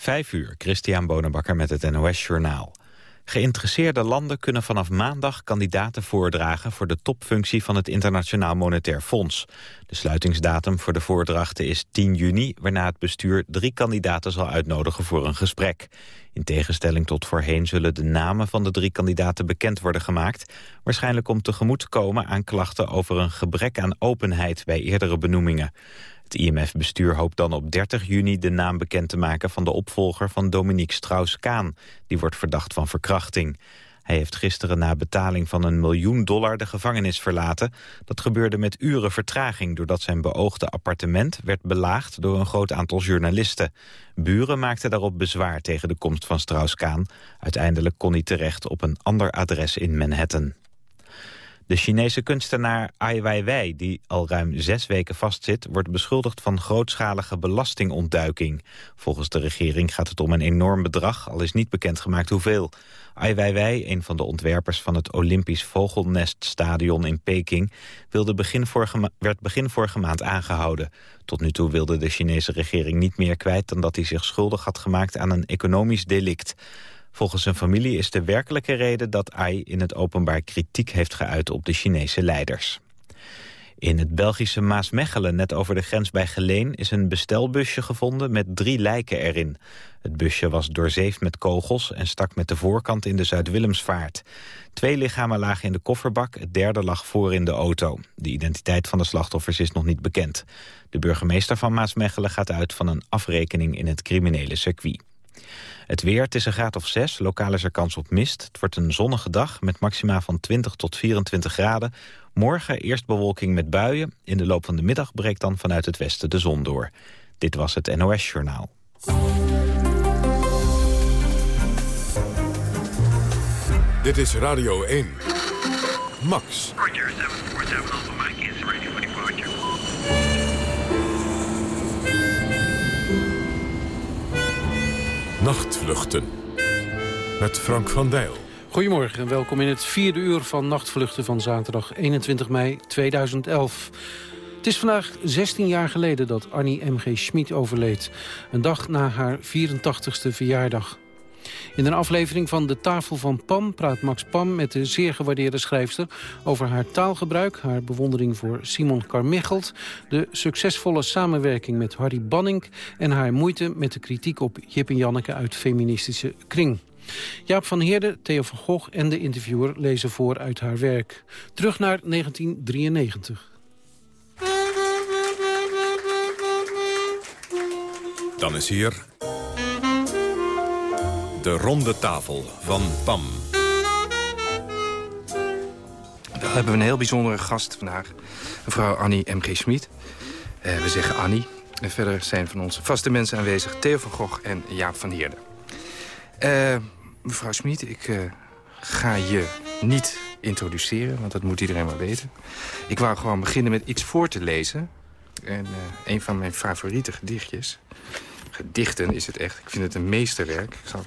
Vijf uur, Christian Bonenbakker met het NOS Journaal. Geïnteresseerde landen kunnen vanaf maandag kandidaten voordragen... voor de topfunctie van het Internationaal Monetair Fonds. De sluitingsdatum voor de voordrachten is 10 juni... waarna het bestuur drie kandidaten zal uitnodigen voor een gesprek. In tegenstelling tot voorheen zullen de namen van de drie kandidaten bekend worden gemaakt... waarschijnlijk om tegemoet te komen aan klachten over een gebrek aan openheid bij eerdere benoemingen. Het IMF-bestuur hoopt dan op 30 juni de naam bekend te maken van de opvolger van Dominique Strauss-Kaan. Die wordt verdacht van verkrachting. Hij heeft gisteren na betaling van een miljoen dollar de gevangenis verlaten. Dat gebeurde met uren vertraging doordat zijn beoogde appartement werd belaagd door een groot aantal journalisten. Buren maakten daarop bezwaar tegen de komst van Strauss-Kaan. Uiteindelijk kon hij terecht op een ander adres in Manhattan. De Chinese kunstenaar Ai Weiwei, die al ruim zes weken vastzit... wordt beschuldigd van grootschalige belastingontduiking. Volgens de regering gaat het om een enorm bedrag, al is niet bekendgemaakt hoeveel. Ai Weiwei, een van de ontwerpers van het Olympisch Vogelneststadion in Peking... Werd begin vorige maand aangehouden. Tot nu toe wilde de Chinese regering niet meer kwijt... dan dat hij zich schuldig had gemaakt aan een economisch delict. Volgens zijn familie is de werkelijke reden dat Ai in het openbaar kritiek heeft geuit op de Chinese leiders. In het Belgische Maasmechelen, net over de grens bij Geleen... is een bestelbusje gevonden met drie lijken erin. Het busje was doorzeefd met kogels en stak met de voorkant in de Zuid-Willemsvaart. Twee lichamen lagen in de kofferbak, het derde lag voor in de auto. De identiteit van de slachtoffers is nog niet bekend. De burgemeester van Maasmechelen gaat uit van een afrekening in het criminele circuit. Het weer, het is een graad of 6, lokaal is er kans op mist. Het wordt een zonnige dag met maxima van 20 tot 24 graden. Morgen eerst bewolking met buien. In de loop van de middag breekt dan vanuit het westen de zon door. Dit was het NOS Journaal. Dit is Radio 1. Max. Nachtvluchten. Met Frank van Dijl. Goedemorgen en welkom in het vierde uur van Nachtvluchten van zaterdag 21 mei 2011. Het is vandaag 16 jaar geleden dat Annie M.G. Schmid overleed. Een dag na haar 84ste verjaardag. In een aflevering van De Tafel van Pam praat Max Pam met de zeer gewaardeerde schrijfster over haar taalgebruik, haar bewondering voor Simon Carmichelt, de succesvolle samenwerking met Harry Banning en haar moeite met de kritiek op Jip en Janneke uit feministische kring. Jaap van Heerde, Theo van Gogh en de interviewer lezen voor uit haar werk. Terug naar 1993. Dan is hier de ronde tafel van PAM. We hebben een heel bijzondere gast vandaag. Mevrouw Annie M.G. Schmid. Uh, we zeggen Annie. En verder zijn van onze vaste mensen aanwezig... Theo van Gogh en Jaap van Heerden. Uh, mevrouw Schmid, ik uh, ga je niet introduceren... want dat moet iedereen maar weten. Ik wou gewoon beginnen met iets voor te lezen. En een van mijn favoriete gedichtjes... Gedichten is het echt. Ik vind het een meesterwerk. Ik zal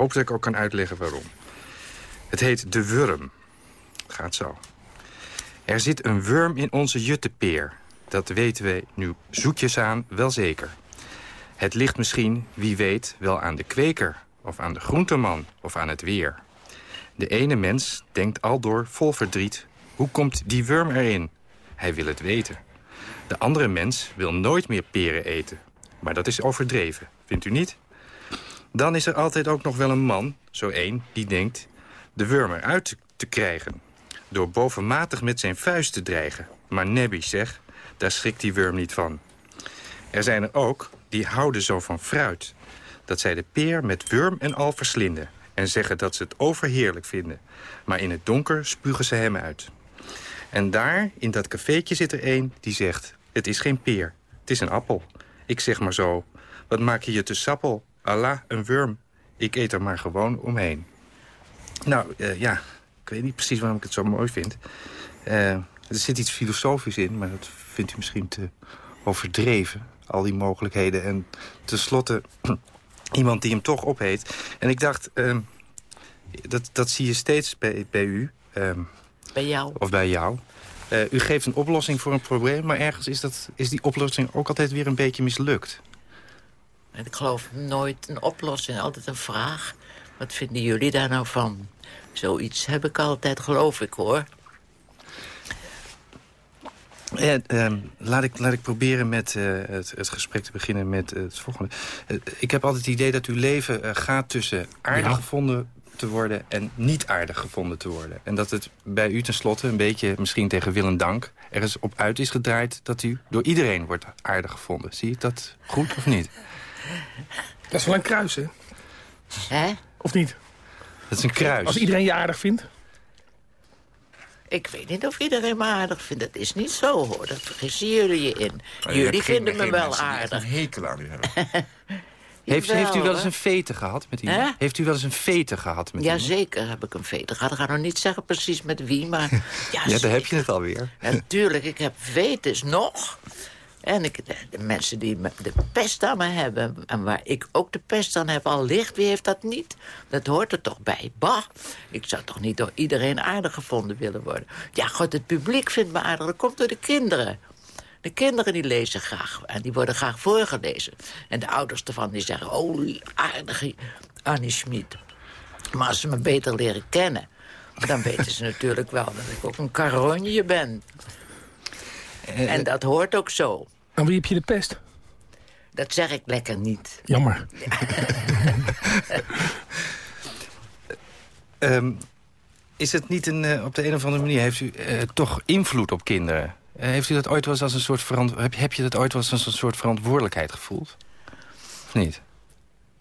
hoop dat ik ook kan uitleggen waarom. Het heet De Wurm. Gaat zo. Er zit een worm in onze juttepeer. Dat weten we nu zoetjes aan wel zeker. Het ligt misschien, wie weet, wel aan de kweker... of aan de groenteman of aan het weer. De ene mens denkt al door vol verdriet... hoe komt die worm erin? Hij wil het weten. De andere mens wil nooit meer peren eten. Maar dat is overdreven, vindt u niet? Dan is er altijd ook nog wel een man, zo één, die denkt... de worm eruit te krijgen. Door bovenmatig met zijn vuist te dreigen. Maar nebby zeg, daar schrikt die worm niet van. Er zijn er ook die houden zo van fruit. Dat zij de peer met worm en al verslinden. En zeggen dat ze het overheerlijk vinden. Maar in het donker spugen ze hem uit. En daar, in dat cafeetje, zit er een die zegt... het is geen peer, het is een appel. Ik zeg maar zo, wat maak je je te sappel? Allah, een worm. Ik eet er maar gewoon omheen. Nou, uh, ja, ik weet niet precies waarom ik het zo mooi vind. Uh, er zit iets filosofisch in, maar dat vindt u misschien te overdreven. Al die mogelijkheden. En tenslotte iemand die hem toch opheet. En ik dacht, uh, dat, dat zie je steeds bij, bij u. Ehm, bij jou. Of bij jou. Uh, u geeft een oplossing voor een probleem, maar ergens is, dat, is die oplossing ook altijd weer een beetje mislukt. En ik geloof nooit een oplossing, altijd een vraag. Wat vinden jullie daar nou van? Zoiets heb ik altijd, geloof ik, hoor. Ja, ehm, laat, ik, laat ik proberen met eh, het, het gesprek te beginnen met het volgende. Eh, ik heb altijd het idee dat uw leven eh, gaat tussen aardig gevonden te worden... en niet aardig gevonden te worden. En dat het bij u tenslotte een beetje, misschien tegen wil en dank... ergens op uit is gedraaid dat u door iedereen wordt aardig gevonden. Zie ik dat goed of niet? Dat is wel een kruis, hè? Hè? Of niet? Dat is een kruis. Als iedereen je aardig vindt. Ik weet niet of iedereen me aardig vindt. Dat is niet zo, hoor. Dat vergissen jullie je in. Maar je jullie geen- vinden me wel aardig. een hekel aan u hebben. heeft, heeft u wel eens een vete gehad met iemand? Hè? Heeft u wel eens een vete gehad met iemand? Jazeker heb ik een veter gehad. Ik ga nog niet zeggen precies met wie, maar... Ja, Ja, daar heb je het alweer. Natuurlijk, ik heb veters nog. En ik, de, de mensen die de pest aan me hebben... en waar ik ook de pest aan heb, al licht, wie heeft dat niet? Dat hoort er toch bij. Bah, ik zou toch niet door iedereen aardig gevonden willen worden. Ja, god, het publiek vindt me aardig. Dat komt door de kinderen. De kinderen die lezen graag en die worden graag voorgelezen. En de ouders ervan die zeggen, oh, aardige Annie Schmid. Maar als ze me beter leren kennen... dan weten ze natuurlijk wel dat ik ook een karonje ben. En dat hoort ook zo. Aan wie heb je de pest? Dat zeg ik lekker niet. Jammer. Ehm, is het niet een, eh, op de een of andere manier... heeft u eh, toch invloed op kinderen? Eh, heeft u dat ooit wel eens als een soort verant heb, heb je dat ooit wel eens als een soort verantwoordelijkheid gevoeld? Of niet?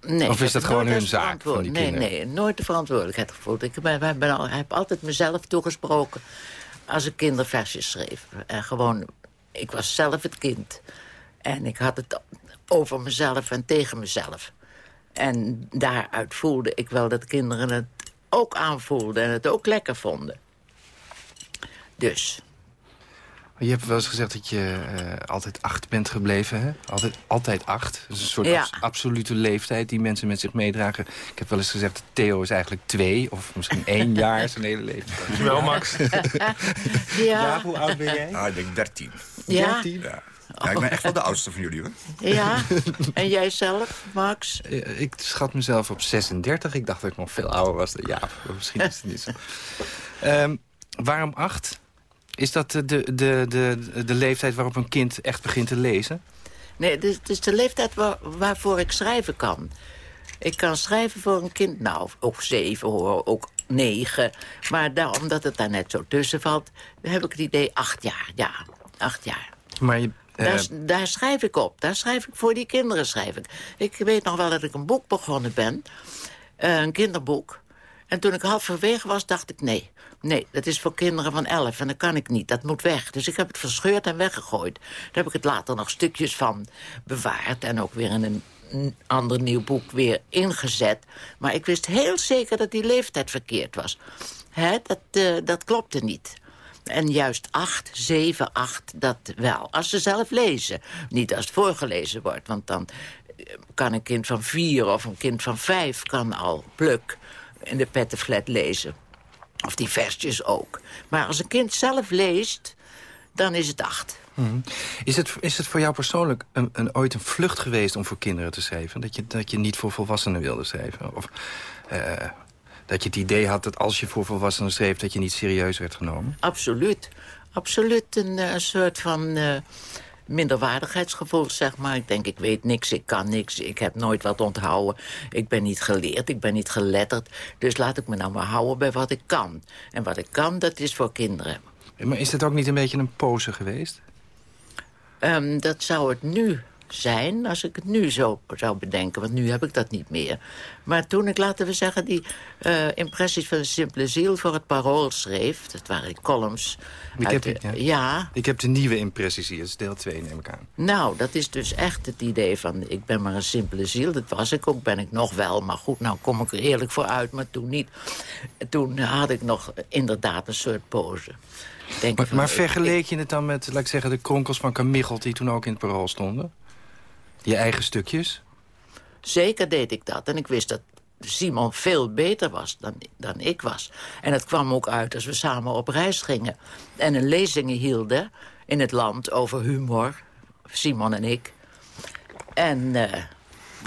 Nee, Of is dat gewoon hun zaak van die nee, kinderen? Nee, nooit de verantwoordelijkheid gevoeld. Ik ben, ben, ben al, heb altijd mezelf toegesproken als ik kinderversjes schreef. En gewoon, ik was zelf het kind. En ik had het over mezelf en tegen mezelf. En daaruit voelde ik wel dat kinderen het ook aanvoelden... en het ook lekker vonden. Dus, Je hebt wel eens gezegd dat je eh, altijd acht bent gebleven, hè? Altijd, altijd acht. Dat is een soort Ja. abs- absolute leeftijd die mensen met zich meedragen. Ik heb wel eens gezegd dat Theo is eigenlijk twee... of misschien één jaar zijn hele leven. Wel, Max. ja, hoe oud ben jij? Ah, ik denk 13. ja, Ja. ja, ik ben echt wel de oudste van jullie, hoor. ja. En jij zelf, Max? Eh, Ik schat mezelf op 36. Ik dacht dat ik nog veel ouder was. Maar Misschien is het niet zo. Ehm, waarom acht? Is dat de, de, de, de, leeftijd waarop een kind echt begint te lezen? Nee, het is, het is de leeftijd waar, waarvoor ik schrijven kan. Ik kan schrijven voor een kind, nou, ook zeven hoor, ook negen. Maar daar, omdat het daar net zo tussen valt, heb ik het idee acht jaar. Ja, acht jaar. Maar je, eh, Daar, daar schrijf ik op. Daar schrijf ik voor die kinderen. Schrijf ik. ik weet nog wel dat ik een boek begonnen ben. eh, een kinderboek. En toen ik halverwege was, dacht ik... nee, nee, dat is voor kinderen van elf en dat kan ik niet. Dat moet weg. Dus ik heb het verscheurd en weggegooid. Daar heb ik het later nog stukjes van bewaard... en ook weer in een ander nieuw boek weer ingezet. Maar ik wist heel zeker dat die leeftijd verkeerd was. Hè, dat, eh, dat klopte niet. En juist acht, zeven, acht, dat wel. Als ze zelf lezen. Niet als het voorgelezen wordt. Want dan eh, kan een kind van vier of een kind van vijf... kan al pluk in de pettenflat lezen. Of die versjes ook. Maar als een kind zelf leest, dan is het acht. is, het, is het voor jou persoonlijk een, een, ooit een vlucht geweest om voor kinderen te schrijven? Dat je, dat je niet voor volwassenen wilde schrijven? Of eh, dat je het idee had dat als je voor volwassenen schreef... dat je niet serieus werd genomen? Absoluut. Absoluut een eh, soort van eh, minderwaardigheidsgevoel, zeg maar. Ik denk, ik weet niks, ik kan niks, ik heb nooit wat onthouden. Ik ben niet geleerd, ik ben niet geletterd. Dus laat ik me nou maar houden bij wat ik kan. En wat ik kan, dat is voor kinderen. Maar is dat ook niet een beetje een pose geweest? Ehm, dat zou het nu zijn, als ik het nu zo zou bedenken. Want nu heb ik dat niet meer. Maar toen ik, laten we zeggen, die eh, impressies van de simpele ziel... voor het parool schreef, dat waren columns... Ik uit heb- de- ja. ja, Ik heb de nieuwe impressies hier, dat is deel 2 neem ik aan. Nou, dat is dus echt het idee van... ik ben maar een simpele ziel, dat was ik ook, ben ik nog wel. Maar goed, nou kom ik er eerlijk voor uit, maar toen niet. Toen had ik nog inderdaad een soort pose. Denk Maar, van, maar ik- vergeleek je het dan met, laat ik zeggen, de kronkels van Kamichelt... die toen ook in het parool stonden? Je eigen stukjes? zeker deed ik dat. En ik wist dat Simon veel beter was dan, dan ik was. En het kwam ook uit als we samen op reis gingen. En een lezingen hielden in het land over humor. Simon en ik. En... eh,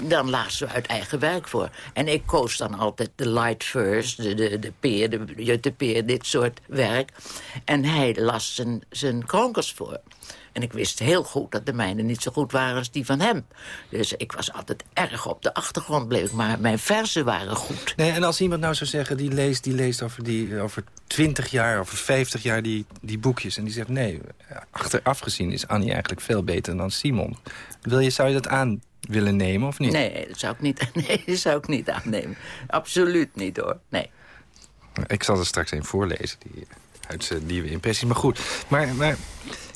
dan las ze uit eigen werk voor. En ik koos dan altijd de light first, de, de, de peer, de Jutte Peer, dit soort werk. En hij las zijn, zijn kronkels voor. En ik wist heel goed dat de mijne niet zo goed waren als die van hem. Dus ik was altijd erg op de achtergrond bleef. Maar mijn verzen waren goed. Nee, en als iemand nou zou zeggen, die leest, die leest over, die, over 20 jaar, over 50 jaar die, die boekjes. En die zegt, nee, achteraf gezien is Annie eigenlijk veel beter dan Simon. Wil je, zou je dat aan willen nemen of niet? Nee, dat zou ik niet, nee, dat zou ik niet aannemen. Absoluut niet hoor, nee. Ik zal er straks een voorlezen, die, uit zijn nieuwe impressies. Maar goed, maar, maar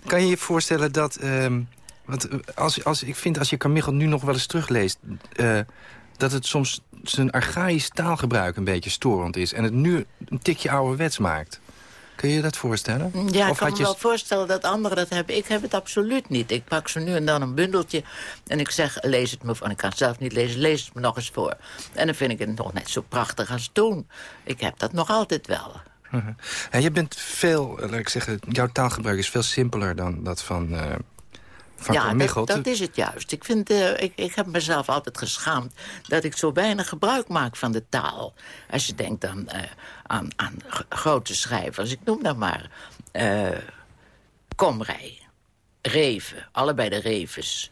kan je je voorstellen dat... ehm, want eh, als, als, ik vind als je Carmichael nu nog wel eens terugleest... eh, dat het soms zijn archaïsch taalgebruik een beetje storend is... en het nu een tikje ouderwets maakt. Kun je je dat voorstellen? Ja, ik kan had me je- wel voorstellen dat anderen dat hebben. Ik heb het absoluut niet. Ik pak zo nu en dan een bundeltje en ik zeg, lees het me. En ik kan het zelf niet lezen, lees het me nog eens voor. En dan vind ik het nog net zo prachtig als toen. Ik heb dat nog altijd wel. En je bent veel, eh, laat ik zeggen, jouw taalgebruik is veel simpeler dan dat van, van ja, dat, dat is het juist. Ik, vind, eh, ik, ik heb mezelf altijd geschaamd dat ik zo weinig gebruik maak van de taal. Als je denkt aan, aan, aan grote schrijvers, ik noem dat maar. Komrij, Reven, allebei de Revens.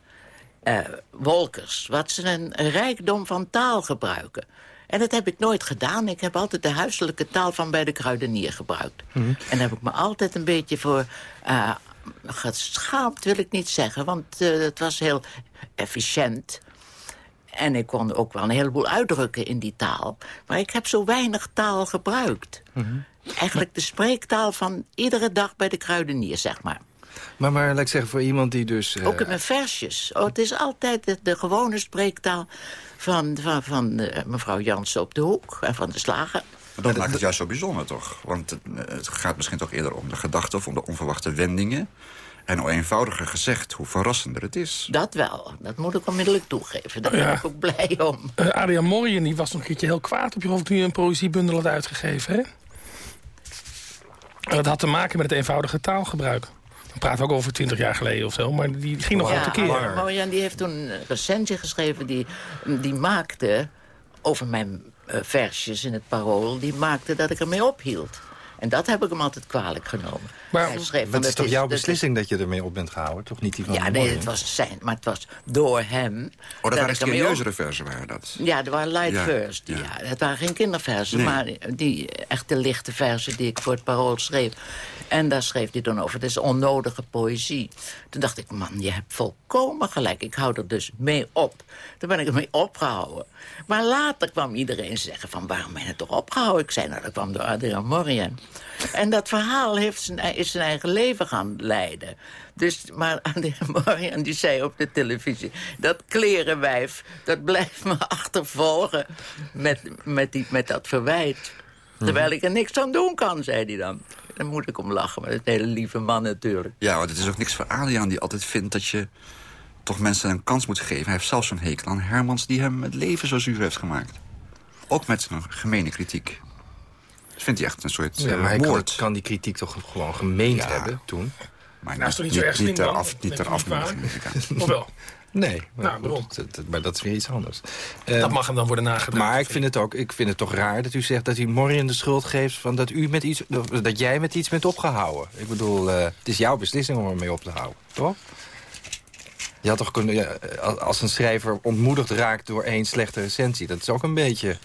Wolkers, wat ze een rijkdom van taal gebruiken. En dat heb ik nooit gedaan. Ik heb altijd de huiselijke taal van bij de kruidenier gebruikt. En daar heb ik me altijd een beetje voor eh, geschaamd, wil ik niet zeggen. Want eh, het was heel efficiënt. En ik kon ook wel een heleboel uitdrukken in die taal. Maar ik heb zo weinig taal gebruikt. Eigenlijk de spreektaal van iedere dag bij de kruidenier, zeg maar. Maar, maar laat ik zeggen, voor iemand die dus... eh, Ook in mijn versjes. Oh, het is altijd de, de gewone spreektaal van, van, van eh, mevrouw Jansen op de hoek en van de slager. Maar dat maakt het juist zo bijzonder, toch? Want het, eh, het gaat misschien toch eerder om de gedachte... of om de onverwachte wendingen. En hoe eenvoudiger gezegd, hoe verrassender het is. Dat wel, dat moet ik onmiddellijk toegeven. Daar ben Ja. ik ook blij om. Eh, Adriaan Morien die was nog een keertje heel kwaad op je... of toen je een poëziebundel had uitgegeven, hè? En dat had te maken met het eenvoudige taalgebruik. Dan praten ook over 20 jaar geleden of zo, maar die ging nog Ja, tekeer. maar Marianne die heeft toen een recensie geschreven... die, die maakte over mijn eh, versjes in het parool... die maakte dat ik ermee ophield. En dat heb ik hem altijd kwalijk genomen. Maar Hij schreef dat is toch jouw dat beslissing dat je ermee op bent gehouden? Toch niet die van Ja, de nee, het was zijn, maar het was door hem. Oh, dat waren serieuzere versen, waren dat. Ja, dat waren light Ja, verse. Die, ja. ja. Het waren geen kinderversen, Nee. maar die echte lichte versen die ik voor het parool schreef. En daar schreef hij dan over. Het is onnodige poëzie. Toen dacht ik, man, je hebt volkomen gelijk. Ik hou er dus mee op. Toen ben ik ermee opgehouden. Maar later kwam iedereen zeggen van, waarom ben je het toch opgehouden? Ik zei, nou, dat kwam door Adriaan Morien. En dat verhaal heeft zijn, zijn eigen leven gaan leiden. Dus, maar Morien die zei op de televisie... dat klerenwijf, dat blijft me achtervolgen met, met, die, met dat verwijt. Terwijl ik er niks aan doen kan, zei hij dan. Dan moet ik om lachen, maar dat is een hele lieve man natuurlijk. Ja, want het is ook niks voor Adriaan die altijd vindt dat je toch mensen een kans moet geven. Hij heeft zelfs zo'n hekel aan Hermans die hem het leven zo zuur heeft gemaakt. Ook met zijn gemene kritiek. Dat vindt hij echt een soort Ja, eh, maar hij kan, moord. kan die kritiek toch gewoon gemeend Ja. hebben toen? Maar Nou, is toch niet, niet zo niet, erg slim niet dan? af, niet ter. Of wel? Nee, maar, Nou, goed, waarom? dat- dat- maar dat is weer iets anders. Eh, Dat mag hem dan worden nagedaan. maar ik vind het ook ik vind het toch raar dat u zegt dat u Morien de schuld geeft... Van dat, u met iets, dat jij met iets bent opgehouden. Ik bedoel, eh, het is jouw beslissing om ermee op te houden, toch? Je had toch kunnen, ja, als een schrijver ontmoedigd raakt door één slechte recensie... dat is ook een beetje,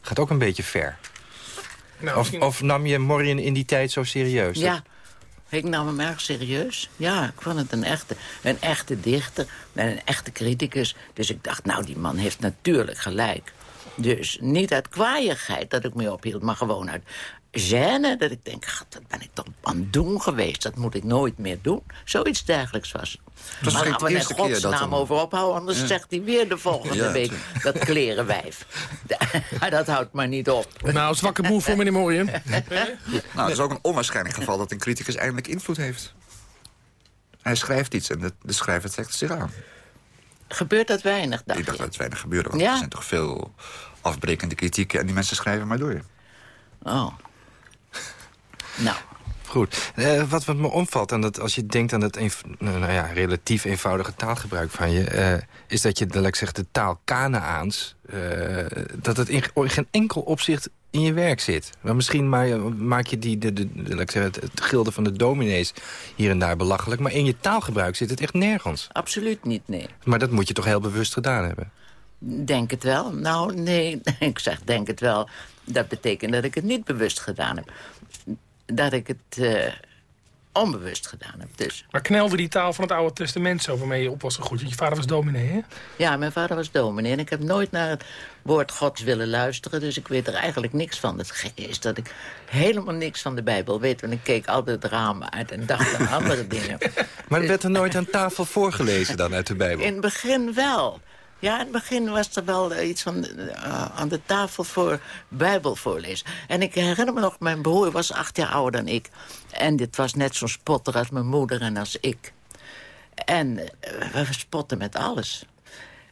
gaat ook een beetje ver. Nou, Of, nam je Morien in die tijd zo serieus? Ja, ik nam hem erg serieus. Ja, ik vond het een echte, een echte dichter en een echte criticus. Dus ik dacht, nou, die man heeft natuurlijk gelijk. Dus niet uit kwaaiigheid dat ik me ophield, maar gewoon uit gêne. Dat ik denk, "God, dat ben ik toch aan het doen geweest. Dat moet ik nooit meer doen. Zoiets dergelijks was was maar laten we er eerste keer dat godsnaam over ophouden... anders Ja. zegt hij weer de volgende Ja, week dat klerenwijf. Maar dat houdt maar niet op. Nou, zwakke boel voor meneer Morien. Nou, het is ook een onwaarschijnlijk geval dat een criticus eindelijk invloed heeft. Hij schrijft iets en de, de schrijver trekt het zich aan. Gebeurt dat weinig, dacht Ik dacht dat het weinig gebeurde, want Ja. er zijn toch veel afbrekende kritieken... en die mensen schrijven maar door. Oh. Nou, Goed. Eh, wat, wat me omvalt, en dat als je denkt aan het eenv- nou, nou ja, relatief eenvoudige taalgebruik van je... eh, is dat je, ik zeggen, de taal Kanaans... eh, dat het in, geen enkel opzicht in je werk zit. Maar misschien ma- maak je die, de, de, de- laat ik zeggen, het, het gilde van de dominees hier en daar belachelijk... maar in je taalgebruik zit het echt nergens. Absoluut niet, nee. Maar dat moet je toch heel bewust gedaan hebben? Denk het wel. Nou, nee, ik zeg denk het wel. Dat betekent dat ik het niet bewust gedaan heb. Dat ik het eh, onbewust gedaan heb, dus. Maar knelde die taal van het Oude Testament zo waarmee je op was gegroeid? Want je vader was dominee, hè? Ja, mijn vader was dominee en ik heb nooit naar het woord gods willen luisteren. Dus ik weet er eigenlijk niks van. Het gekke is dat ik helemaal niks van de Bijbel weet. Want ik keek altijd het raam uit en dacht aan andere dingen. Maar werd er nooit aan tafel voorgelezen dan uit de Bijbel? In het begin wel. Ja, in het begin was er wel iets van eh, aan de tafel voor Bijbel voorlezen. En ik herinner me nog, mijn broer was acht jaar ouder dan ik. En dit was net zo'n spotter als mijn moeder en als ik. En eh, we spotten met alles.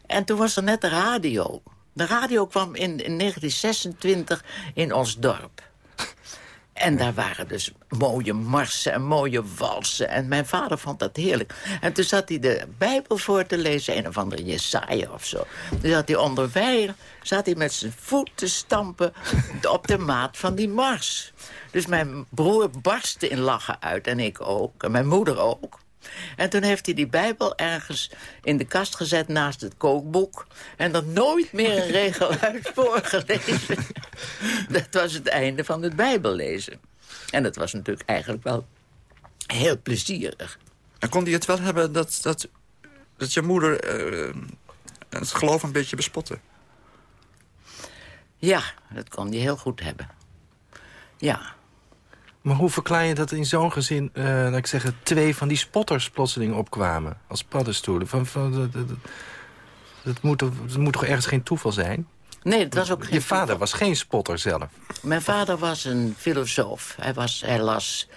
En toen was er net de radio. De radio kwam in 1926 in ons dorp. En daar waren dus mooie marsen en mooie walsen. En mijn vader vond dat heerlijk. En toen zat hij de Bijbel voor te lezen, een of andere Jesaja of zo. Toen zat hij onderwijl, zat hij met zijn voet te stampen op de maat van die mars. Dus mijn broer barstte in lachen uit en ik ook, en mijn moeder ook. En toen heeft hij die Bijbel ergens in de kast gezet naast het kookboek. En er nooit meer een regel uit voorgelezen. Dat was het einde van het Bijbellezen. En dat was natuurlijk eigenlijk wel heel plezierig. En kon hij het wel hebben dat, dat, dat je moeder eh, het geloof een beetje bespotte? Ja, dat kon hij heel goed hebben. Ja. Maar hoe verklaar je dat in zo'n gezin, eh, laat ik zeggen, twee van die spotters plotseling opkwamen als paddenstoelen? Van, van, dat, dat, dat- dat moet, toch- dat moet toch ergens geen toeval zijn? Nee, het was ook geen Je vader toeval. was geen spotter zelf. Mijn vader was een filosoof. Hij, was, hij las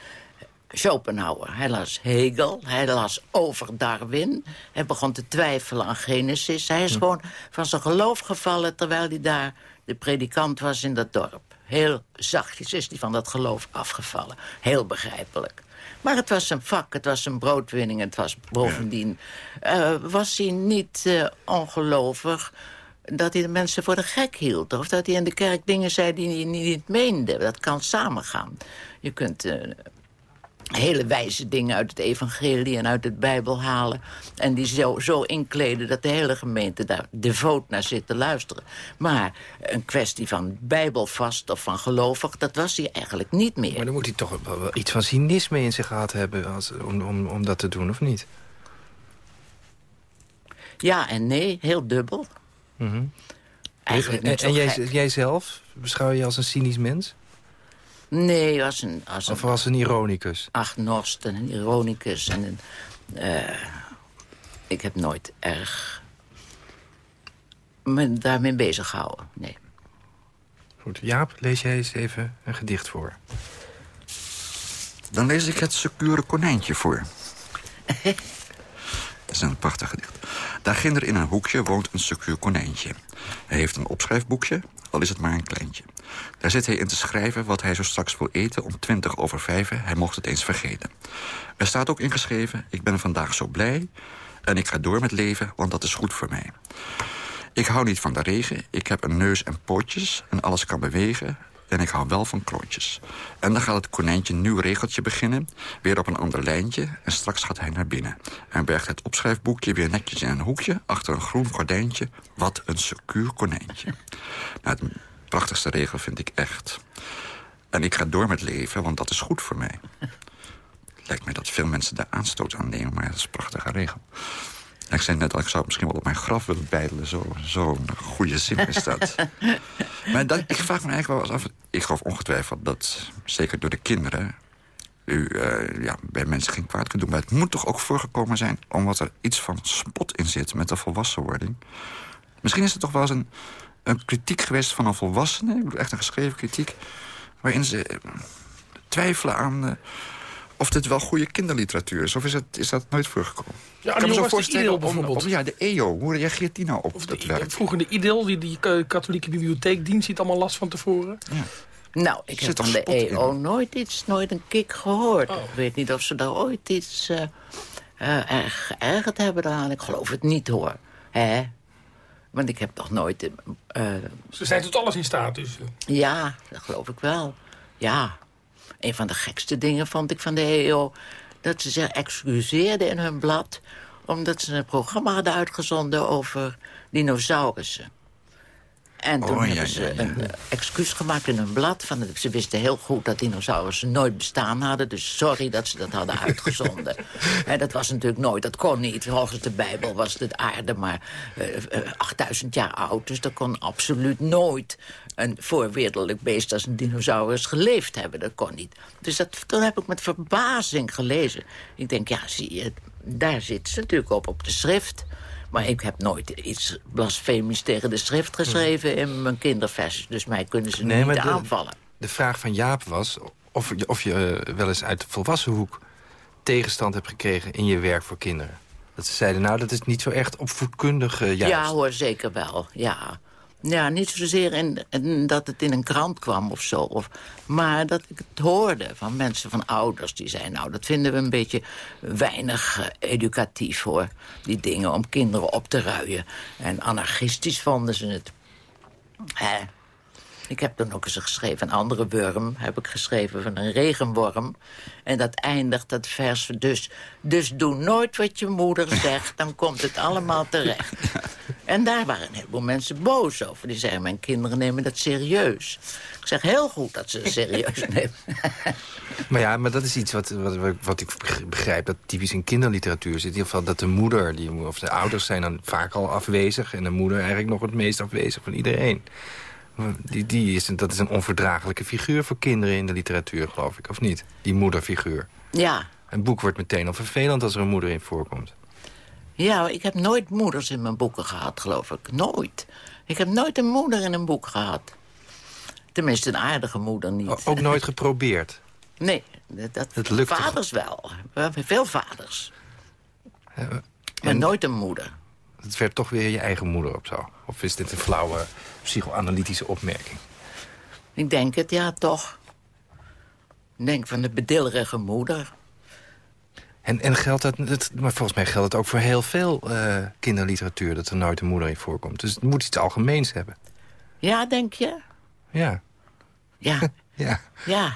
Schopenhauer, hij las Hegel, hij las over Darwin. Hij begon te twijfelen aan Genesis. Hij is gewoon van zijn geloof gevallen terwijl hij daar de predikant was in dat dorp. Heel zachtjes is hij van dat geloof afgevallen. Heel begrijpelijk. Maar het was zijn vak, het was zijn broodwinning. Het was bovendien, eh, was hij niet eh, ongelovig dat hij de mensen voor de gek hield. Of dat hij in de kerk dingen zei die hij niet meende. Dat kan samengaan. Je kunt eh, hele wijze dingen uit het evangelie en uit het Bijbel halen... en die zo, zo inkleden dat de hele gemeente daar devoot naar zit te luisteren. Maar een kwestie van bijbelvast of van gelovig... dat was hij eigenlijk niet meer. Maar dan moet hij toch wel, iets van cynisme in zich gehad hebben als, om, om, om dat te doen, of niet? Ja en nee, heel dubbel. Eigenlijk en en jij, gek. jij zelf, beschouw je als een cynisch mens? Nee, als een, als Of een als een ironicus? agnost en een ironicus. En een, eh, ik heb nooit erg me daarmee bezig gehouden. Nee. Goed, Jaap, lees jij eens even een gedicht voor. Dan lees ik het secure konijntje voor. Dat is een prachtig gedicht. Daar ginder in een hoekje woont een secuur konijntje. Hij heeft een opschrijfboekje, al is het maar een kleintje. Daar zit hij in te schrijven wat hij zo straks wil eten... om twintig over vijven, hij mocht het eens vergeten. Er staat ook ingeschreven, ik ben vandaag zo blij... en ik ga door met leven, want dat is goed voor mij. Ik hou niet van de regen, ik heb een neus en pootjes... en alles kan bewegen, en ik hou wel van klontjes. En dan gaat het konijntje een nieuw regeltje beginnen... weer op een ander lijntje, en straks gaat hij naar binnen... en bergt het opschrijfboekje weer netjes in een hoekje... achter een groen gordijntje, wat een secuur konijntje. nou, de prachtigste regel vind ik echt. En ik ga door met leven, want dat is goed voor mij. Lijkt mij dat veel mensen daar aanstoot aan nemen, maar dat is een prachtige regel. En ik zei net al, ik zou het misschien wel op mijn graf willen beidelen. Zo'n zo goede zin is dat. maar dat, ik vraag me eigenlijk wel eens af... Ik geloof ongetwijfeld dat, zeker door de kinderen... u eh, ja, bij mensen geen kwaad kunt doen. Maar het moet toch ook voorgekomen zijn... omdat er iets van spot in zit met de volwassenwording. Misschien is het toch wel eens een, een kritiek geweest van een volwassene... ik bedoel echt een geschreven kritiek... waarin ze eh, twijfelen aan... eh, of dit wel goede kinderliteratuur is. Of is, het, is dat nooit voorgekomen? Ja, Ik kan me zo voorstellen, om- bijvoorbeeld. om- ja, de EO. Hoe reageert die nou op Of dat de, werk? vroeger de Idyll, die, die katholieke bibliotheekdienst, die het allemaal last van tevoren. Ja. Nou, ik heb van de in? EO nooit iets, nooit een kick gehoord. Oh. Ik weet niet of ze daar ooit iets eh eh, erg geërgerd hebben eraan. Ik geloof het niet, hoor. Hè? Want ik heb toch nooit... eh, Ze zijn tot alles in staat, dus... eh. ja, dat geloof ik wel. Ja. Een van de gekste dingen vond ik van de EO... dat ze zich excuseerden in hun blad... omdat ze een programma hadden uitgezonden over dinosaurussen. En toen Oh, ja, hebben ze ja, ja. een eh, excuus gemaakt in hun blad. Van, ze wisten heel goed dat dinosaurussen nooit bestaan hadden. Dus sorry dat ze dat hadden uitgezonden. en dat was natuurlijk nooit, dat kon niet. Volgens de Bijbel was de aarde maar eh, eh, 8000 jaar oud. Dus dat kon absoluut nooit een voorwereldelijk beest als een dinosaurus geleefd hebben. Dat kon niet. Dus dat, toen heb ik met verbazing gelezen. Ik denk, ja, zie je, daar zit ze natuurlijk op, op de schrift. Maar ik heb nooit iets blasfemisch tegen de schrift geschreven... in mijn kinderversies. Dus mij kunnen ze Nee, niet de- aanvallen. De vraag van Jaap was of je, of je eh, wel eens uit de volwassen hoek... tegenstand hebt gekregen in je werk voor kinderen. Dat ze zeiden, nou, dat is niet zo echt opvoedkundig juist. Ja hoor, zeker wel. Ja, ja niet zozeer in, dat het in een krant kwam of zo. Of, maar dat ik het hoorde van mensen, van ouders die zeiden... nou, dat vinden we een beetje weinig eh, educatief hoor. Die dingen om kinderen op te ruien. En anarchistisch vonden ze het. Hè. Ik heb dan ook eens geschreven, een andere worm heb ik geschreven van een regenworm. En dat eindigt, dat vers, dus, dus doe nooit wat je moeder zegt, dan komt het allemaal terecht. En daar waren een heleboel mensen boos over. Die zeiden, mijn kinderen nemen dat serieus. Ik zeg, heel goed dat ze het serieus nemen. Maar ja, maar dat is iets wat, wat, wat ik begrijp... dat typisch in kinderliteratuur zit. In ieder geval dat de moeder, die, of de ouders zijn dan vaak al afwezig... en de moeder eigenlijk nog het meest afwezig van iedereen. Die, die is, dat is een onverdraaglijke figuur voor kinderen in de literatuur, geloof ik. Of niet? Die moederfiguur. Ja, Een boek wordt meteen al vervelend als er een moeder in voorkomt. ja, maar ik heb nooit moeders in mijn boeken gehad, geloof ik. Nooit. Ik heb nooit een moeder in een boek gehad. Tenminste, een aardige moeder niet. Ook nooit geprobeerd. Nee, dat, dat Het lukt toch? vaders wel. We hebben veel vaders. maar en- nooit een moeder. Het werd toch weer je eigen moeder op zo. Of is dit een flauwe psychoanalytische opmerking? Ik denk het, ja, toch. Ik denk van de bedillerige moeder. En, en geldt dat, dat, maar volgens mij geldt het ook voor heel veel eh, kinderliteratuur... dat er nooit een moeder in voorkomt. Dus het moet iets algemeens hebben. Ja, denk je? Ja, Ja, ja. ja.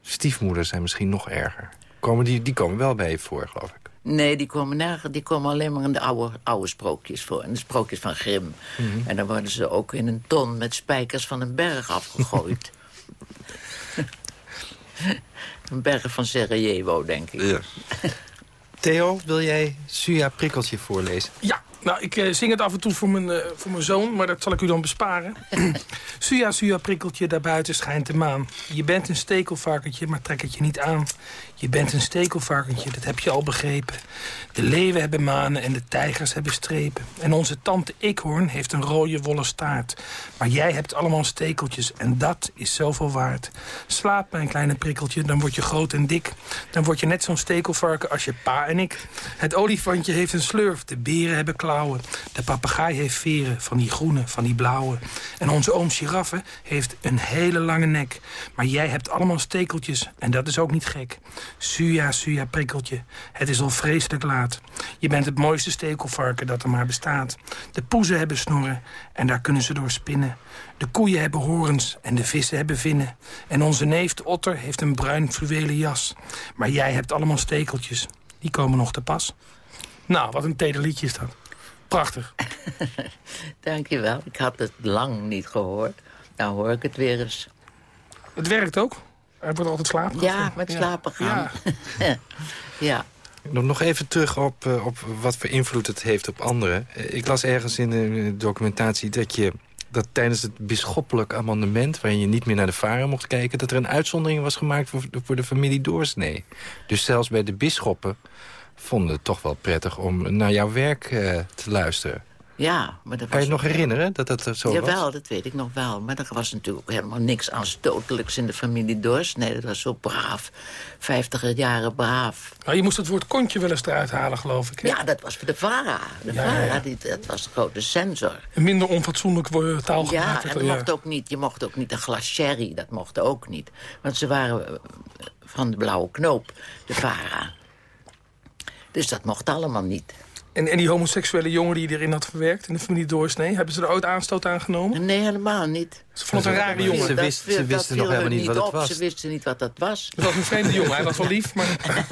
Stiefmoeders zijn misschien nog erger. Komen die, die komen wel bij je voor, geloof ik. Nee, die komen, nergens, die komen alleen maar in de oude, oude sprookjes voor. In de sprookjes van Grimm. Mhm. En dan worden ze ook in een ton met spijkers van een berg afgegooid. een berg van Sarajevo, denk ik. Ja. Theo, wil jij Suja Prikkeltje voorlezen? Ja, nou, ik eh, zing het af en toe voor mijn, eh, voor mijn zoon, maar dat zal ik u dan besparen. Suja, Suja, prikkeltje, daarbuiten schijnt de maan. Je bent een stekelvarkentje, maar trek het je niet aan. Je bent een stekelvarkentje, dat heb je al begrepen. De leeuwen hebben manen en de tijgers hebben strepen. En onze tante Ikhoorn heeft een rode wollen staart. Maar jij hebt allemaal stekeltjes en dat is zoveel waard. Slaap, mijn kleine prikkeltje, dan word je groot en dik. Dan word je net zo'n stekelvarken als je pa en ik. Het olifantje heeft een slurf, de beren hebben klauwen. De papegaai heeft veren, van die groene, van die blauwe. En onze oom giraffe heeft een hele lange nek. Maar jij hebt allemaal stekeltjes en dat is ook niet gek. Suja, suja, prikkeltje, het is al vreselijk laat. Je bent het mooiste stekelvarken dat er maar bestaat. De poezen hebben snorren en daar kunnen ze door spinnen. De koeien hebben horens en de vissen hebben vinnen. En onze neef de otter heeft een bruin fluwelen jas. Maar jij hebt allemaal stekeltjes. Die komen nog te pas. Nou, wat een teder liedje is dat. Prachtig. Dankjewel. Ik had het lang niet gehoord. Nou hoor ik het weer eens. Het werkt ook. Hij wordt altijd slapen. Ja, met slapen gaan. Ja. Ja. Nog, nog even terug op, eh, op wat voor invloed het heeft op anderen. Eh, Ik las ergens in de documentatie dat je dat tijdens het bisschoppelijk amendement... waarin je niet meer naar de varen mocht kijken... dat er een uitzondering was gemaakt voor, voor de familie Doorsnee. Dus zelfs bij de bisschoppen vonden het toch wel prettig om naar jouw werk eh, te luisteren. Ja, maar dat Kan je het nog herinneren dat dat zo Jawel, was? dat weet ik nog wel. Maar er was natuurlijk helemaal niks aanstotelijks in de familie Dors. Nee, dat was zo braaf. Vijftiger jaren braaf. Nou, je moest het woord kontje wel eens eruit halen, geloof ik. Hè? Ja, dat was voor de VARA. De Ja, VARA, ja. Die, dat was de grote censor. Een minder onfatsoenlijk taal Ja, en dat mocht ook niet, je mocht ook niet een glas sherry. Dat mocht ook niet. Want ze waren eh, van de blauwe knoop, de VARA. Dus dat mocht allemaal niet. En, en die homoseksuele jongen die je erin had verwerkt... in de familie Doorsnee, hebben ze er ooit aanstoot aan genomen? Nee, helemaal niet. Ze vonden het een rare jongen. Ze wist- ze wisten nog helemaal niet wat het was. Ze wisten niet wat dat was. Het was een vreemde jongen, hij was wel lief, maar...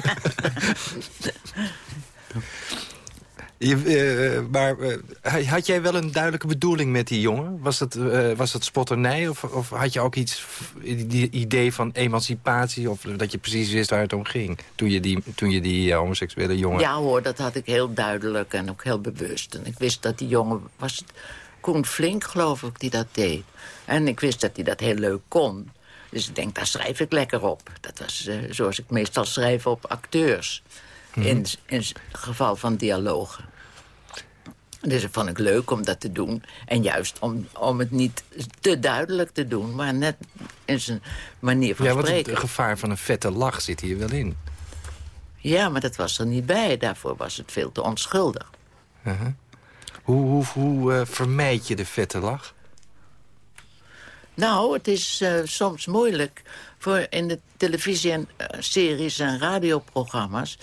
Je, eh, maar eh, had jij wel een duidelijke bedoeling met die jongen? Was het, eh, was het spotternij of, of had je ook iets, die idee van emancipatie... of dat je precies wist waar het om ging toen je die, toen je die homoseksuele jongen... Ja hoor, dat had ik heel duidelijk en ook heel bewust. En ik wist dat die jongen, was het Koen Flink geloof ik, die dat deed. En ik wist dat hij dat heel leuk kon. Dus ik denk, daar schrijf ik lekker op. Dat was zoals ik meestal schrijf op acteurs. In, in het geval van dialogen. Dus dat vond ik leuk om dat te doen. En juist om, om het niet te duidelijk te doen... maar net in zijn manier van ja, want spreken. het gevaar van een vette lach zit hier wel in. Ja, maar dat was er niet bij. Daarvoor was het veel te onschuldig. Uh-huh. Hoe, hoe, hoe eh, vermijd je de vette lach? Nou, het is eh, soms moeilijk. Voor in de televisie en eh, series en radioprogramma's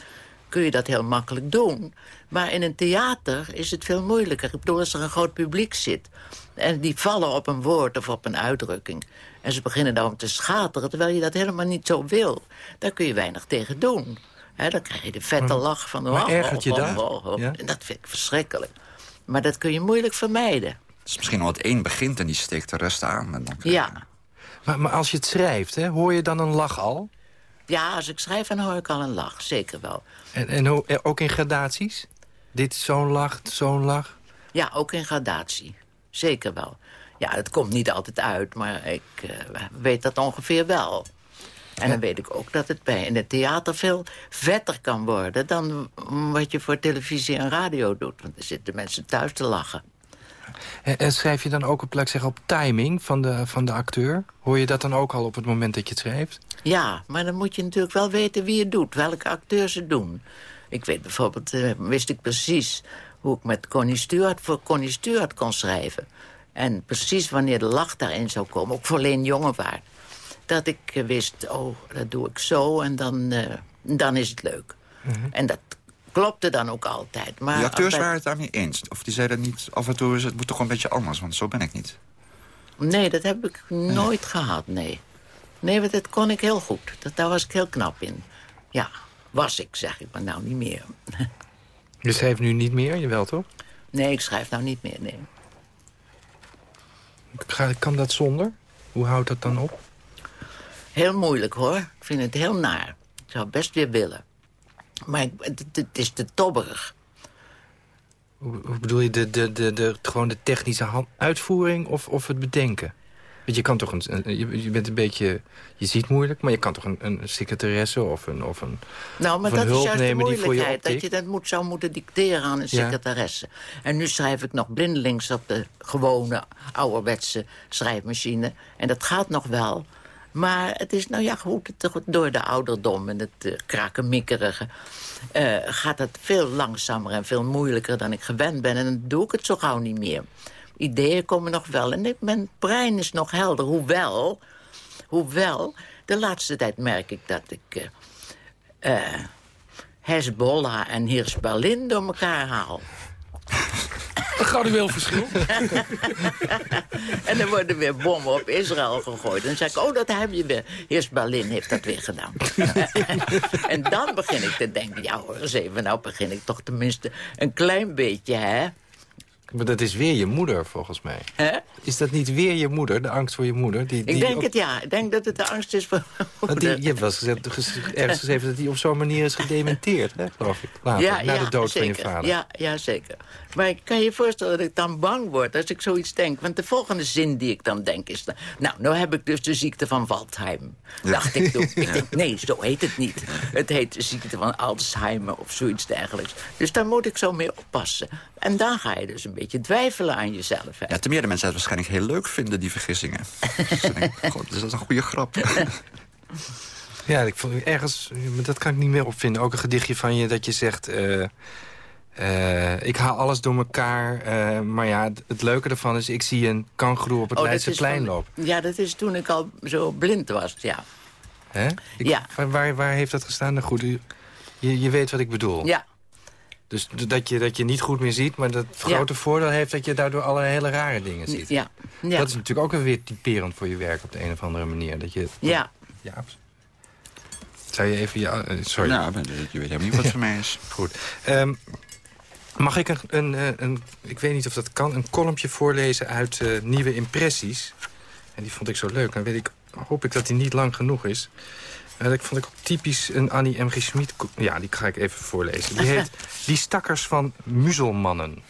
kun je dat heel makkelijk doen. Maar in een theater is het veel moeilijker. Ik bedoel, als er een groot publiek zit... en die vallen op een woord of op een uitdrukking... en ze beginnen daarom te schateren... terwijl je dat helemaal niet zo wil... daar kun je weinig tegen doen. Hè, dan krijg je de vette lach van... maar oh, ergert je oh, daar? oh, oh. Ja? En dat vind ik verschrikkelijk. Maar dat kun je moeilijk vermijden. Het is misschien wel het één begint en die steekt de rest aan. En dan je- Ja. Maar, maar als je het schrijft, hè, hoor je dan een lach al? Ja, als ik schrijf, dan hoor ik al een lach. Zeker wel. En, en eh, ook in gradaties? Dit zo'n lach, zo'n lach? Ja, ook in gradatie. Zeker wel. Ja, het komt niet altijd uit, maar ik eh, weet dat ongeveer wel. En dan weet ik ook dat het bij in het theater veel vetter kan worden... dan wat je voor televisie en radio doet. Want er zitten mensen thuis te lachen. En, en schrijf je dan ook op, laat ik zeggen, op timing van de, van de acteur? Hoor je dat dan ook al op het moment dat je het schrijft? Ja, maar dan moet je natuurlijk wel weten wie het doet. Welke acteurs het doen. Ik weet bijvoorbeeld, eh, wist ik precies hoe ik met Connie Stewart voor Connie Stewart kon schrijven. En precies wanneer de lach daarin zou komen, ook voor Leen Jongewaard. Dat ik eh, wist, oh, dat doe ik zo en dan, eh, dan is het leuk. En dat klopte dan ook altijd. Maar Die acteurs bij- waren het daar niet eens. Of die zeiden niet, af en toe is het moet toch een beetje anders. Want zo ben ik niet. Nee, dat heb ik nooit gehad, nee. Nee, want dat kon ik heel goed. Dat, daar was ik heel knap in. Ja, was ik, zeg ik, maar nou niet meer. Je schrijft nu niet meer, jawel toch? Nee, ik schrijf nou niet meer, nee. Kan dat zonder? Hoe houdt dat dan op? Heel moeilijk, hoor. Ik vind het heel naar. Ik zou best weer willen. Maar het, het is te tobberig. Hoe, bedoel je, de, de, de, de, gewoon de technische hand- uitvoering of, of het bedenken? Want je kan toch een, je, je bent een beetje, je ziet moeilijk, maar je kan toch een, een secretaresse of een, of een Nou, maar dat is juist de voor je moeilijkheid. Dat je dat moet, zou moeten dicteren aan een Ja. secretaresse. En nu schrijf ik nog blindelings op de gewone ouderwetse schrijfmachine. En dat gaat nog wel. Maar het is, nou ja, goed, door de ouderdom en het uh, krakenmikkerige... eh, gaat het veel langzamer en veel moeilijker dan ik gewend ben. En dan doe ik het zo gauw niet meer. Ideeën komen nog wel. En mijn brein is nog helder. Hoewel, hoewel, de laatste tijd merk ik dat ik... eh, eh, Hezbollah en Hirs door elkaar haal. Een gradueel verschil. En er worden weer bommen op Israël gegooid. En dan zeg ik, oh, dat heb je weer. Hirs Berlin heeft dat weer gedaan. en dan begin ik te denken, ja hoor eens even, nou begin ik toch tenminste een klein beetje, hè? Maar dat is weer je moeder, volgens mij. hè? Is dat niet weer je moeder, de angst voor je moeder? Die, Ik die denk op- het, ja. Ik denk dat het de angst is voor mijn die, je hebt wel eens gezegd- ges- ergens geschreven dat hij op zo'n manier is gedementeerd, hè, geloof ik. Later, na de dood zeker. van je vader. Ja, ja, zeker. Maar ik kan je voorstellen dat ik dan bang word als ik zoiets denk. Want de volgende zin die ik dan denk is... dan, nou, nou heb ik dus de ziekte van Waldheim. Dacht ik toen. Ik denk, nee, zo heet het niet. Het heet de ziekte van Alzheimer of zoiets dergelijks. Dus daar moet ik zo mee oppassen. En dan ga je dus een beetje twijfelen aan jezelf. Hè? Ja, ten meer de mensen het waarschijnlijk heel leuk vinden, die vergissingen. dus denk God, is dat een goede grap? Ja, ik vond ergens, maar dat kan ik niet meer opvinden. Ook een gedichtje van je dat je zegt... eh, eh, ik haal alles door elkaar, eh, maar ja, het, het leuke ervan is... ik zie een kangoeroe op het Oh, dat Leidse is plein van- lopen. Ja, dat is toen ik al zo blind was, ja. Hè? Ik- Ja. Waar, waar, heeft dat gestaan? Nou, goed, je, je weet wat ik bedoel. Ja, Dus dat je, dat je niet goed meer ziet, maar dat het Ja. grote voordeel heeft... dat je daardoor alle hele rare dingen ziet. ja, ja. Dat is natuurlijk ook weer typerend voor je werk op de een of andere manier. Dat je, ja. Ja. Zou je even... Ja, eh, sorry. Nou, je weet helemaal niet wat het voor mij is. Goed. Ehm, mag ik een, een, eh, een, ik weet niet of dat kan, een columnje voorlezen uit eh, Nieuwe Impressies? En die vond ik zo leuk. Dan weet ik, hoop ik dat die niet lang genoeg is. Eh, dat vond ik ook typisch een Annie M. G. Schmid. Ja, die ga ik even voorlezen. Die heet Die stakkers van muzelmannen.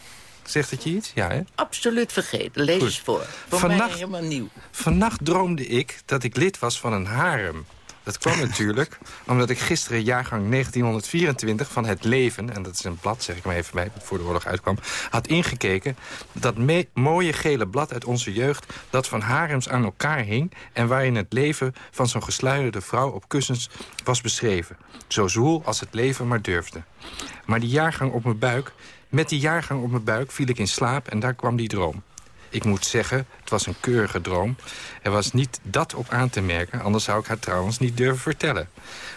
Zegt het je iets? Ja, hè? Absoluut vergeten. Lees Goed. eens voor. Voor Vannacht- mij helemaal nieuw. Vannacht droomde ik dat ik lid was van een harem. Dat kwam natuurlijk omdat ik gisteren jaargang 1924 van Het Leven... en dat is een blad, zeg ik maar even bij, dat voor de oorlog uitkwam... had ingekeken dat mooie gele blad uit onze jeugd... dat van harems aan elkaar hing... en waarin het leven van zo'n gesluierde vrouw op kussens was beschreven. Zo zwoel als het leven maar durfde. Maar die jaargang op mijn buik... met die jaargang op mijn buik viel ik in slaap en daar kwam die droom. Ik moet zeggen, het was een keurige droom. Er was niet dat op aan te merken, anders zou ik haar trouwens niet durven vertellen.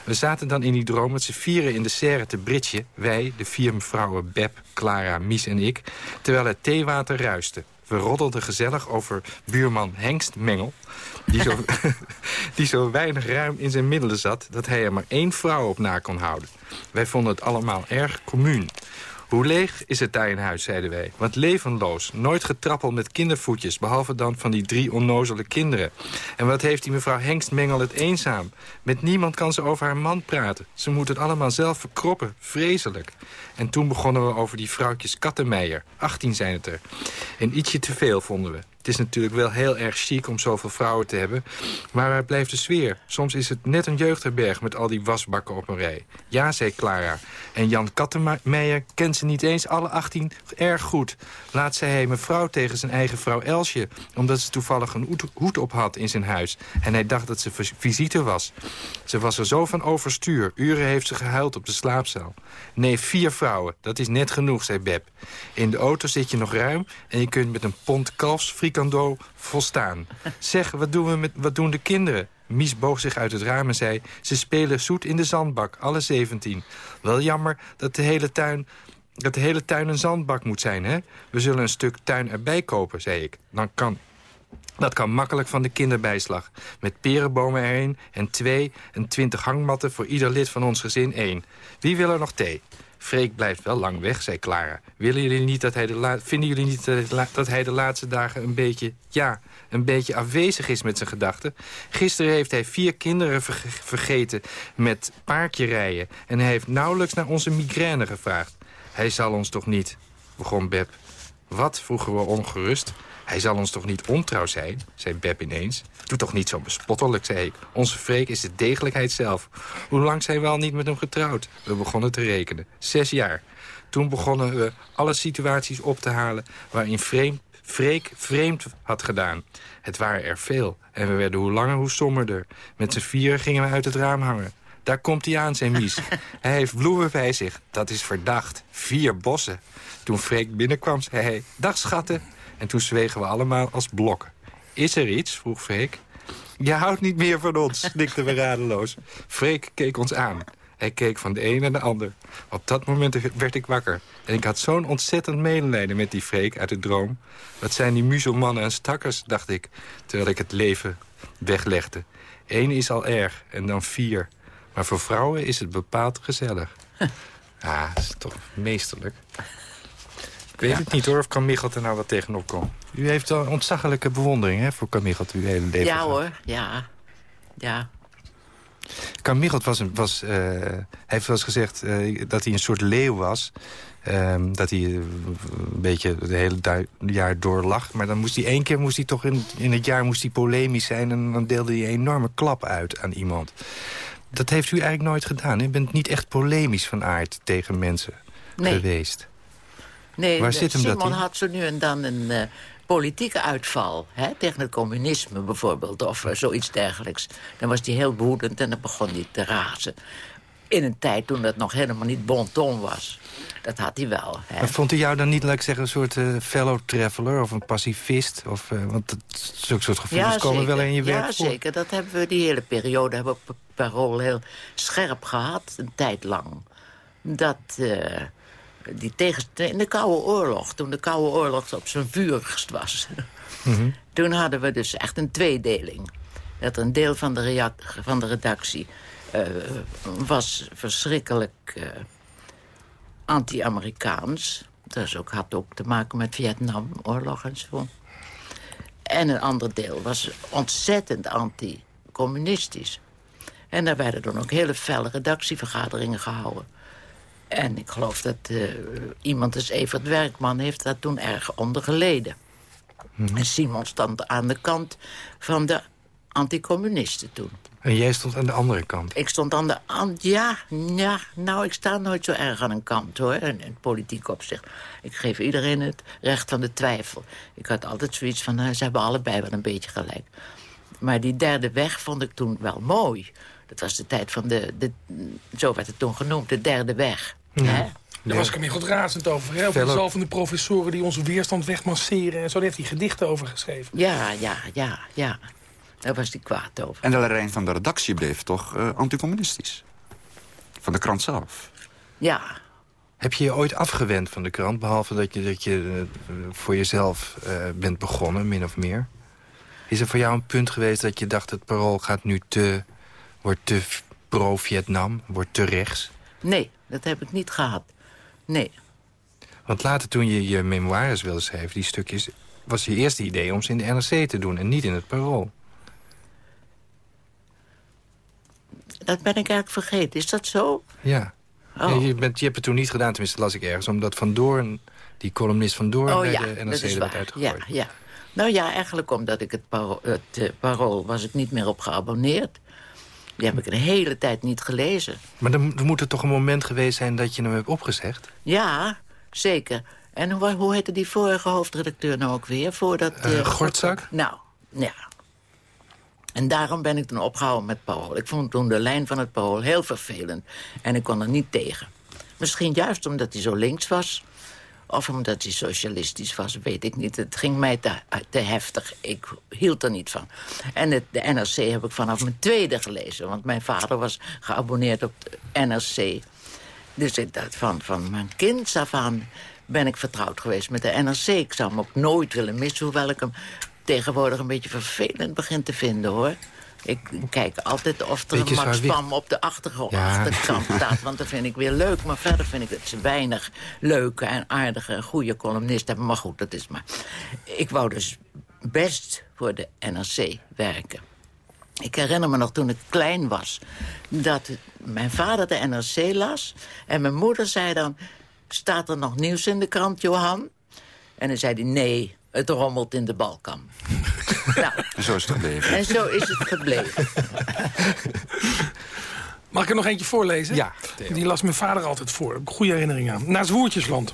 We zaten dan in die droom met z'n vieren in de serre te britje. Wij, de vier mevrouwen Beb, Clara, Mies en ik. Terwijl het theewater ruiste. We roddelden gezellig over buurman Hengst Mengel... Die zo, die zo weinig ruim in zijn middelen zat... dat hij er maar één vrouw op na kon houden. Wij vonden het allemaal erg commuun. Hoe leeg is het daar in huis, zeiden wij. Wat levenloos, nooit getrappel met kindervoetjes... behalve dan van die drie onnozele kinderen. En wat heeft die mevrouw Hengstmengel het eenzaam? Met niemand kan ze over haar man praten. Ze moet het allemaal zelf verkroppen, vreselijk. En toen begonnen we over die vrouwtjes Kattenmeijer. 18 zijn het er. En ietsje te veel vonden we. Het is natuurlijk wel heel erg chic om zoveel vrouwen te hebben. Maar waar blijft de sfeer? Soms is het net een jeugdherberg met al die wasbakken op een rij. Ja, zei Clara. En Jan Kattenmeijer kent ze niet eens alle 18 erg goed. Laat zei hij mevrouw tegen zijn eigen vrouw Elsje... omdat ze toevallig een hoed- op had in zijn huis. En hij dacht dat ze vis- visite was. Ze was er zo van overstuur. Uren heeft ze gehuild op de slaapzaal. Nee, vier vrouwen. Dat is net genoeg, zei Beb. In de auto zit je nog ruim en je kunt met een pond kalfsfrikando volstaan. Zeg, wat doen, we met, wat doen de kinderen? Mies boog zich uit het raam en zei... ze spelen zoet in de zandbak, alle 17. Wel jammer dat de hele tuin... Dat de hele tuin een zandbak moet zijn, hè? We zullen een stuk tuin erbij kopen, zei ik. Dan kan dat kan makkelijk van de kinderbijslag. Met perenbomen erin en twee en twintig hangmatten voor ieder lid van ons gezin één. Wie wil er nog thee? Freek blijft wel lang weg, zei Clara. Willen jullie niet dat hij de vinden jullie niet dat, hij de laatste dagen een beetje... ja, een beetje afwezig is met zijn gedachten? Gisteren heeft hij vier kinderen verge- vergeten met paardje rijden... en hij heeft nauwelijks naar onze migraine gevraagd. Hij zal ons toch niet, begon Beb. Wat, vroegen we ongerust. Hij zal ons toch niet ontrouw zijn, zei Beb ineens. Doe toch niet zo bespottelijk, zei ik. Onze Freek is de degelijkheid zelf. Hoe lang zijn we al niet met hem getrouwd? We begonnen te rekenen. Zes jaar. Toen begonnen we alle situaties op te halen... waarin vreemd, Freek vreemd had gedaan. Het waren er veel. En we werden hoe langer hoe somberder. Met z'n vieren gingen we uit het raam hangen. Daar komt hij aan, zei Mies. hij heeft bloemen bij zich. Dat is verdacht. Vier bossen. Toen Freek binnenkwam, zei hij... Dag, schatten. En toen zwegen we allemaal als blokken. Is er iets? vroeg Freek. Je houdt niet meer van ons, snikten we radeloos. Freek keek ons aan. Hij keek van de een naar de ander. Op dat moment werd ik wakker. En ik had zo'n ontzettend medelijden met die Freek uit de droom. Wat zijn die muzelmannen en stakkers, dacht ik... terwijl ik het leven weglegde. Eén is al erg, en dan vier. Maar voor vrouwen is het bepaald gezellig. Ah, dat is toch meesterlijk. Ik weet het niet hoor, of Kamichelt er nou wat tegenop komt. U heeft wel ontzaglijke bewondering hè, voor Kamichelt uw hele leven. Ja hoor, ja. Ja. Kamichelt was, een, was eh, hij heeft wel eens gezegd eh, dat hij een soort leeuw was. Ehm, dat hij eh, een beetje het hele jaar door lag. Maar dan moest hij één keer moest hij toch in, in het jaar moest hij polemisch zijn... en dan deelde hij een enorme klap uit aan iemand. Dat heeft u eigenlijk nooit gedaan. hè? U bent niet echt polemisch van aard tegen mensen Nee. geweest. Nee, Waar de- zit hem dat Simon in? had zo nu en dan een eh, politieke uitval. Hè, tegen het communisme bijvoorbeeld, of eh, zoiets dergelijks. Dan was hij heel woedend en dan begon hij te razen. In een tijd toen dat nog helemaal niet bon ton was. Dat had hij wel. Hè. Maar vond hij jou dan niet, laat ik zeggen, een soort eh, fellow traveler of een pacifist? Of, eh, want dat, zulke soort gevoelens komen wel in je werk ja, voor. zeker. Dat hebben we die hele periode hebben we op Parool heel scherp gehad. Een tijd lang. Dat eh, die tegen, in de Koude Oorlog, toen de Koude Oorlog op zijn vurigst was... Mhm. toen hadden we dus echt een tweedeling. Dat een deel van de, van de redactie eh, was verschrikkelijk eh, anti-Amerikaans. Dat is ook, had ook te maken met Vietnamoorlog en zo. En een ander deel was ontzettend anti-communistisch. En daar werden dan ook hele felle redactievergaderingen gehouden. En ik geloof dat eh, iemand als Evert Werkman heeft daar toen erg onder geleden. En Simon stond aan de kant van de anticommunisten toen. En jij stond aan de andere kant. Ik stond aan de... Aan, ja, ja, nou, ik sta nooit zo erg aan een kant, hoor, in, in politiek opzicht. Ik geef iedereen het recht van de twijfel. Ik had altijd zoiets van, nou, ze hebben allebei wel een beetje gelijk. Maar die derde weg vond ik toen wel mooi. Dat was de tijd van de... de zo werd het toen genoemd, de derde weg. Hè? Daar was ik hem heel goed razend over. Hè? Over Fellow- de zalvende professoren die onze weerstand wegmasseren. En zo daar heeft hij gedichten over geschreven. Ja, ja, ja, ja. Daar was hij kwaad over. En de lijn van de redactie bleef toch eh, anticommunistisch? Van de krant zelf. Ja, Heb je je ooit afgewend van de krant? Behalve dat je, dat je eh, voor jezelf eh, bent begonnen, min of meer. Is er voor jou een punt geweest dat je dacht... het parool gaat nu te, wordt te pro-Vietnam, wordt te rechts? nee, dat heb ik niet gehad. Nee. Want later toen je je memoires wilde schrijven, die stukjes... was je eerste idee om ze in de NRC te doen en niet in het parool. Dat ben ik eigenlijk vergeten. Is dat zo? Ja. Oh. Je, bent, je hebt het toen niet gedaan, tenminste las ik ergens... omdat Van Doorn, die columnist Van Doorn... Oh bij ja, de NRC dat is er werd uitgegooid. Ja, ja. Nou ja, eigenlijk omdat ik het, paro het eh, parool was ik niet meer op geabonneerd. Die heb ik een hele tijd niet gelezen. Maar er, er moet er toch een moment geweest zijn dat je hem hebt opgezegd? Ja, zeker. En hoe, hoe heette die vorige hoofdredacteur nou ook weer? Voordat, Eh, eh, Gortzak? Nou, ja. En daarom ben ik toen opgehouden met Parool. Ik vond toen de lijn van het Parool heel vervelend. En ik kon er niet tegen. Misschien juist omdat hij zo links was. Of omdat hij socialistisch was, weet ik niet. Het ging mij te, heftig. Ik hield er niet van. En het, de NRC heb ik vanaf mijn tweede gelezen. Want mijn vader was geabonneerd op de NRC. Dus ik van, van mijn kind af aan ben ik vertrouwd geweest met de NRC. Ik zou hem ook nooit willen missen, hoewel ik hem tegenwoordig een beetje vervelend begin te vinden, hoor. Ik kijk altijd of er Beetje een Max. Pam op de achtergrond, Ja. achterkant staat. Want dat vind ik weer leuk. Maar verder vind ik dat ze weinig leuke en aardige en goede columnisten hebben. Maar goed, dat is maar... Ik wou dus best voor de NRC werken. Ik herinner me nog toen ik klein was... dat mijn vader de NRC las... en mijn moeder zei dan... staat er nog nieuws in de krant, Johan? En dan zei hij, nee, het rommelt in de balkam. nou, En zo is het gebleven. en zo is het gebleven. Mag ik er nog eentje voorlezen? Ja, Theo. Die las mijn vader altijd voor. Goede herinnering aan. Naar Zwoertjesland.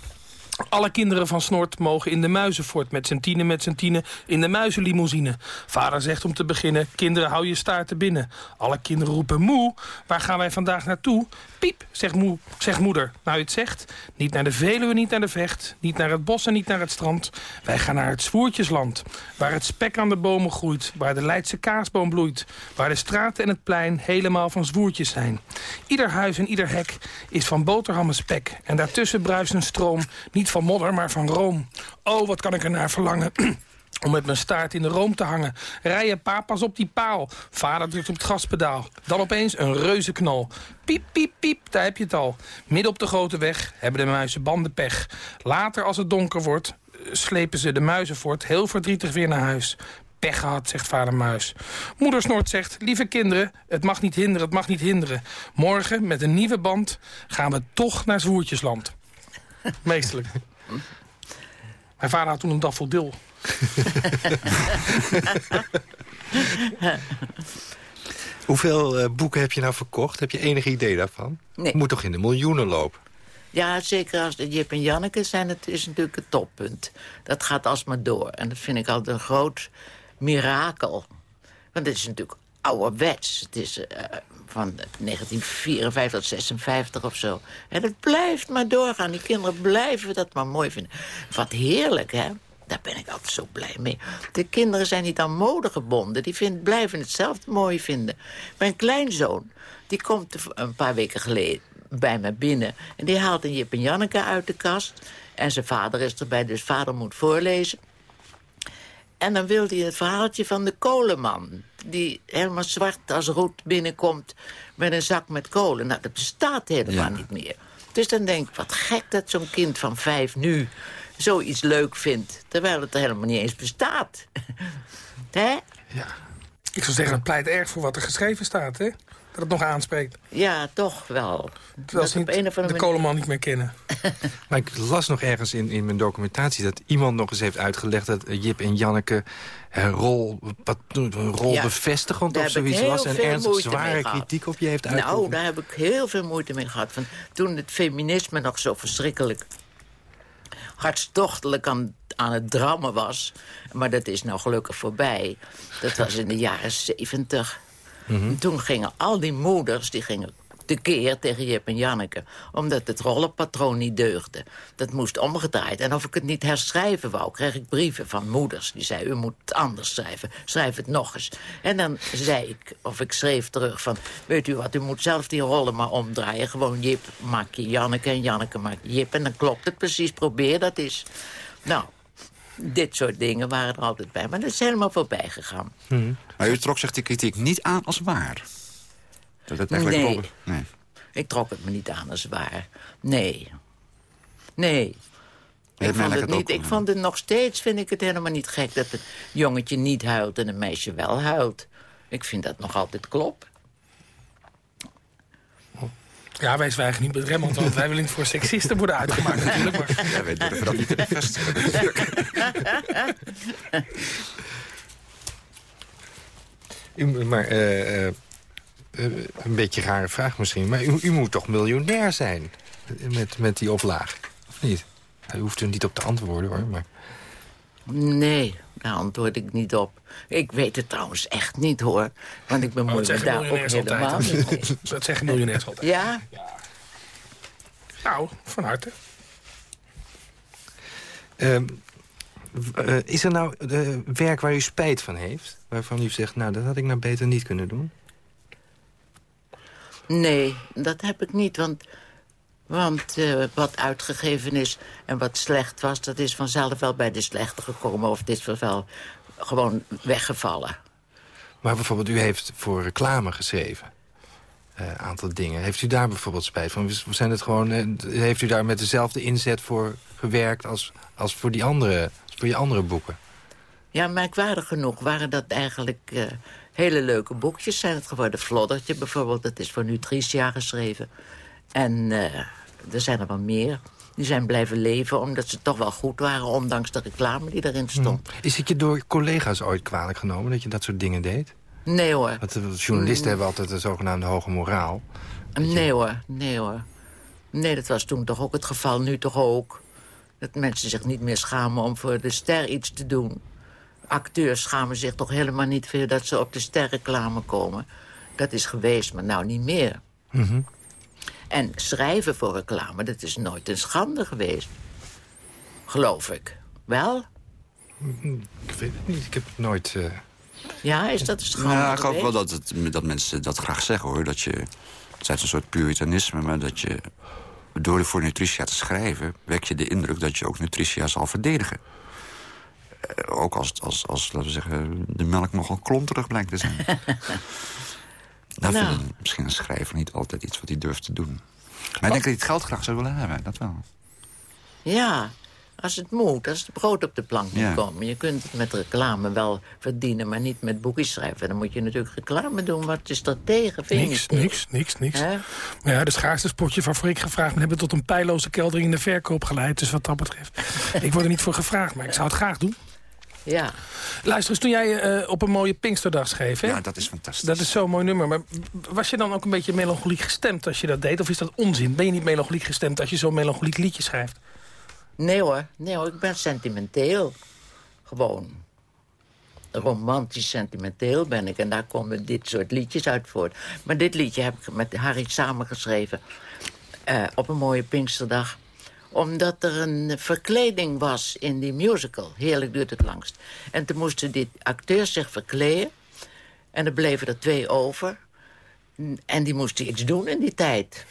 Alle kinderen van Snort mogen in de muizenfort met z'n tienen met z'n tienen in de muizenlimousine. Vader zegt om te beginnen, kinderen hou je staarten binnen. Alle kinderen roepen moe, waar gaan wij vandaag naartoe? Piep, zegt, moe, zegt moeder. Nou het zegt, niet naar de Veluwe, niet naar de Vecht, niet naar het bos en niet naar het strand. Wij gaan naar het Zwoertjesland, waar het spek aan de bomen groeit, waar de Leidse kaasboom bloeit, waar de straten en het plein helemaal van zwoertjes zijn. Ieder huis en ieder hek is van boterhammen spek en daartussen bruist een stroom, niet van modder, maar van room. Oh, wat kan ik er naar verlangen. Om met mijn staart in de room te hangen. Rijden pa, pas op die paal. Vader drukt op het gaspedaal. Dan opeens een reuzenknal. Piep, piep, piep, daar heb je het al. Midden op de grote weg hebben de muizen bandenpech. Later, als het donker wordt, eh, slepen ze de muizen voort. Heel verdrietig weer naar huis. Pech gehad, zegt vader Muis. Moeder Snort zegt, lieve kinderen, het mag niet hinderen, het mag niet hinderen. Morgen, met een nieuwe band, gaan we toch naar Zwoertjesland. Meestelijk. Mijn vader had toen een daffodil. Hoeveel eh, boeken heb je nou verkocht? Heb je enig idee daarvan? Nee. Moet toch in de miljoenen lopen? Ja, zeker als de Jip en Janneke zijn, het is natuurlijk het toppunt. Dat gaat alsmaar door. En dat vind ik altijd een groot mirakel. Want het is natuurlijk ouderwets. Het is uh, van 1954 tot 56 of zo. En het blijft maar doorgaan. Die kinderen blijven dat maar mooi vinden. Wat heerlijk, hè? Daar ben ik altijd zo blij mee. De kinderen zijn niet aan mode gebonden. Die vind, blijven het zelf mooi vinden. Mijn kleinzoon, die komt een paar weken geleden bij me binnen. En die haalt een Jip en Janneke uit de kast. En zijn vader is erbij, dus vader moet voorlezen. En dan wilde hij het verhaaltje van de kolenman. Die helemaal zwart als roet binnenkomt met een zak met kolen. Nou, dat bestaat helemaal niet meer. Dus dan denk ik, wat gek dat zo'n kind van vijf nu zoiets leuk vindt. Terwijl het er helemaal niet eens bestaat. Hè? Ja. Ik zou zeggen, het pleit erg voor wat er geschreven staat, hè? Dat het nog aanspreekt. Ja, toch wel. Terwijl ze de manier... kolenman niet meer kennen. maar ik las nog ergens in, in mijn documentatie... dat iemand nog eens heeft uitgelegd dat Jip en Janneke... een rol, wat, een rol ja, bevestigend of zoiets was... en ernstig zware kritiek op je heeft uitgeoefend. Nou, daar heb ik heel veel moeite mee gehad. Van, toen het feminisme nog zo verschrikkelijk hartstochtelijk aan, aan het drammen was. Maar dat is nou gelukkig voorbij. Dat was in de jaren zeventig. Mm Toen gingen al die moeders, die gingen tekeer tegen Jip en Janneke. Omdat het rollenpatroon niet deugde. Dat moest omgedraaid. En of ik het niet herschrijven wou, kreeg ik brieven van moeders. Die zeiden, u moet het anders schrijven. Schrijf het nog eens. En dan zei ik, of ik schreef terug van... weet u wat, u moet zelf die rollen maar omdraaien. Gewoon Jip maak je Janneke en Janneke maak je Jip. En dan klopt het precies. Probeer dat eens. Nou, dit soort dingen waren er altijd bij. Maar dat is helemaal voorbij gegaan. Hmm. Maar u trok zich die kritiek niet aan als waar? Dat het eigenlijk nee. nee. Ik trok het me niet aan als waar. Nee. Nee. Ik vond, het niet, ik vond het nog steeds, vind ik het helemaal niet gek... dat het jongetje niet huilt en een meisje wel huilt. Ik vind dat nog altijd klopt. Ja, wij zwijgen niet met Remmond, want wij willen niet voor seksisten worden uitgemaakt natuurlijk. Maar... Ja, wij durven dat niet te bevestigen maar uh, uh, een beetje rare vraag misschien, maar u, u, moet toch miljonair zijn met, met die oplaag, of niet? U hoeft er niet op te antwoorden hoor, maar... Nee, daar antwoord ik niet op. Ik weet het trouwens echt niet, hoor. Want ik bemoei me daar ook helemaal niet mee. Dat zeggen miljonairs altijd. Ja? ja? Nou, van harte. Uh, uh, is er nou uh, werk waar u spijt van heeft? Waarvan u zegt, nou, dat had ik nou beter niet kunnen doen? Nee, dat heb ik niet, want want uh, wat uitgegeven is en wat slecht was... dat is vanzelf wel bij de slechte gekomen. Of dit is wel gewoon weggevallen. Maar bijvoorbeeld, u heeft voor reclame geschreven. Een uh, aantal dingen. Heeft u daar bijvoorbeeld spijt van? Zijn het gewoon, uh, heeft u daar met dezelfde inzet voor gewerkt... als, als, voor, die andere, als voor je andere boeken? Ja, merkwaardig genoeg waren dat eigenlijk hele leuke boekjes. Zijn het geworden Floddertje bijvoorbeeld, dat is voor Nutritia geschreven. En er zijn er wel meer. Die zijn blijven leven omdat ze toch wel goed waren... ondanks de reclame die erin hmm. stond. Is het je door collega's ooit kwalijk genomen dat je dat soort dingen deed? Nee hoor. Want de journalisten hebben altijd een zogenaamde hoge moraal. Nee hoor, nee hoor. Nee, dat was toen toch ook het geval, nu toch ook. Dat mensen zich niet meer schamen om voor de ster iets te doen. Acteurs schamen zich toch helemaal niet veel dat ze op de sterreclame komen. Dat is geweest, maar nou niet meer. Mm en schrijven voor reclame, dat is nooit een schande geweest. Geloof ik. Wel? Ik weet het niet. Ik heb het nooit... Uh... Ja, is dat een schande Ja, ik hoop wel dat, het, dat mensen dat graag zeggen, hoor. Dat je... Het is een soort puritanisme, maar dat je... Door voor Nutritia te schrijven... wek je de indruk dat je ook Nutritia zal verdedigen. Uh, ook als, als, als, laten we zeggen, de melk nogal klonterig blijkt te zijn. Dat nou. vindt misschien een schrijver niet altijd iets wat hij durft te doen. Maar ik denk dat hij het geld graag zou willen hebben, dat wel. Ja, als het moet, als het brood op de plank moet komen. Je kunt het met reclame wel verdienen, maar niet met boekjes schrijven. Dan moet je natuurlijk reclame doen. Wat is dat tegen? Vind niks, niks, niks, niks, Maar ja, de schaarste spotje waarvoor ik gevraagd ben... hebben tot een pijloze keldering in de verkoop geleid. Dus wat dat betreft. ik word er niet voor gevraagd, maar ik zou het graag doen. Ja. Luister eens, toen jij eh, op een mooie Pinksterdag schreef... Hè? Ja, dat is fantastisch. Dat is zo'n mooi nummer. Maar was je dan ook een beetje melancholiek gestemd als je dat deed? Of is dat onzin? Ben je niet melancholiek gestemd als je zo'n melancholiek liedje schrijft? Nee hoor, nee hoor, ik ben sentimenteel. Gewoon. Romantisch sentimenteel ben ik. En daar komen dit soort liedjes uit voort. Maar dit liedje heb ik met Harry samengeschreven. eh, op een mooie Pinksterdag omdat er een verkleding was in die musical. Heerlijk duurt het langst. En toen moesten die acteurs zich verkleden. En er bleven er twee over. En die moesten iets doen in die tijd.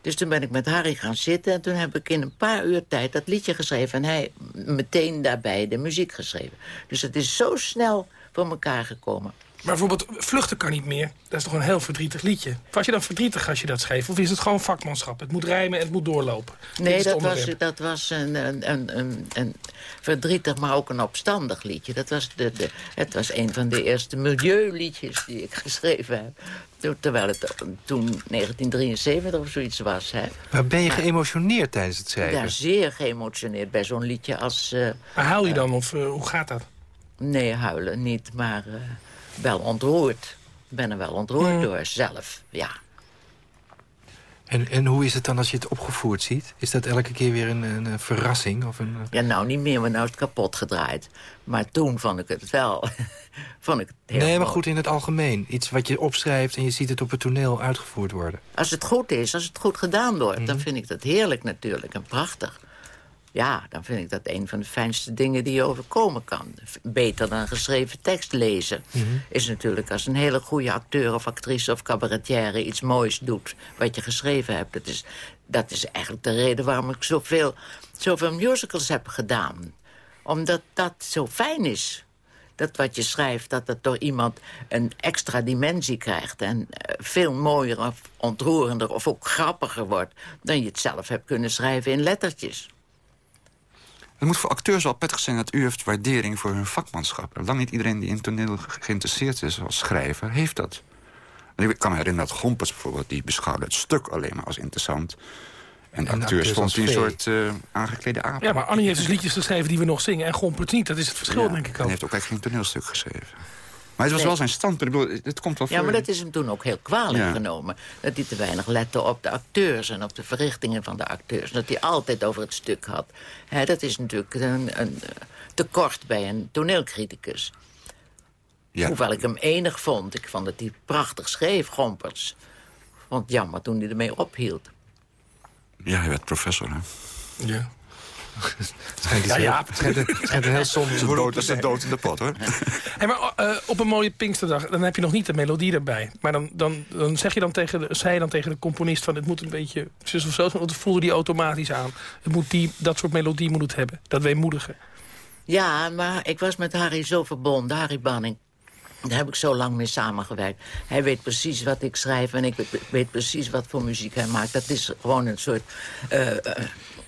Dus toen ben ik met Harry gaan zitten... en toen heb ik in een paar uur tijd dat liedje geschreven... en hij meteen daarbij de muziek geschreven. Dus het is zo snel voor elkaar gekomen. Maar bijvoorbeeld Vluchten kan niet meer. Dat is toch een heel verdrietig liedje. Was je dan verdrietig als je dat schreef? Of is het gewoon vakmanschap? Het moet rijmen en het moet doorlopen. Nee, dat was, dat was een, een, een, een, een verdrietig, maar ook een opstandig liedje. Dat was de, de, het was een van de eerste milieuliedjes die ik geschreven heb. Toen- Terwijl het toen 1973 of zoiets was. Hè. Maar ben je geëmotioneerd tijdens het schrijven? Ja, zeer geëmotioneerd bij zo'n liedje als... eh, Maar huil je dan of eh, hoe gaat dat? nee, huilen niet, maar eh, wel ontroerd. Ik ben er wel ontroerd Mm. door, zelf, ja. En, en hoe is het dan als je het opgevoerd ziet? Is dat elke keer weer een, een, verrassing? Of een, Ja, nou niet meer, want nou is het kapot gedraaid. Maar toen vond ik het wel... vond ik het heel nee, maar goed in het algemeen. Iets wat je opschrijft en je ziet het op het toneel uitgevoerd worden. Als het goed is, als het goed gedaan wordt... Mhm. dan vind ik dat heerlijk natuurlijk en prachtig. Ja, dan vind ik dat een van de fijnste dingen die je overkomen kan. Beter dan geschreven tekst lezen. Mhm. Is natuurlijk als een hele goede acteur of actrice of cabaretière... iets moois doet wat je geschreven hebt. Dat is, dat is eigenlijk de reden waarom ik zoveel, zoveel musicals heb gedaan. Omdat dat zo fijn is dat wat je schrijft, dat het door iemand een extra dimensie krijgt... en eh, veel mooier of ontroerender of ook grappiger wordt... dan je het zelf hebt kunnen schrijven in lettertjes. Het moet voor acteurs wel prettig zijn dat u heeft waardering voor hun vakmanschap. Lang niet iedereen die in toneel ge- geïnteresseerd is als schrijver, heeft dat. En ik kan me herinneren dat Gompers bijvoorbeeld... die beschouwde het stuk alleen maar als interessant. En, de vond als hij een soort eh, aangeklede aap. Ja, maar Annie heeft dus liedjes geschreven die we nog zingen... en Gompert niet. Dat is het verschil, Ja, denk ik En ook. hij heeft ook eigenlijk geen toneelstuk geschreven. Maar het was Nee. wel zijn standpunt. Ik bedoel, het komt wel voor. Ja, maar dat is hem toen ook heel kwalijk Ja. genomen. Dat hij te weinig lette op de acteurs en op de verrichtingen van de acteurs. Dat hij altijd over het stuk had. Hè, dat is natuurlijk een, een eh, tekort bij een toneelcriticus. Ja. Hoewel ik hem enig vond. Ik vond dat hij prachtig schreef, Gompers. Ik vond het jammer toen hij ermee ophield. ja, hij werd professor. Hè? Ja. Schijnt Ja, ja. schijnt een- schijnt een heel somber te is de zijn. dood in de pot, hoor. Hey, maar eh, op een mooie Pinksterdag, dan heb je nog niet de melodie erbij. Maar dan, dan, dan zeg je dan tegen de, zei je dan tegen de componist van... het moet een beetje zus of zo, want het voelde die automatisch aan. Het moet die, dat soort melodie moet het hebben. Dat weemoedige. Ja, maar ik was met Harry zo verbonden, Harry Banning. Daar heb ik zo lang mee samengewerkt. Hij weet precies wat ik schrijf en ik weet, weet precies wat voor muziek hij maakt. Dat is gewoon een soort eh, eh,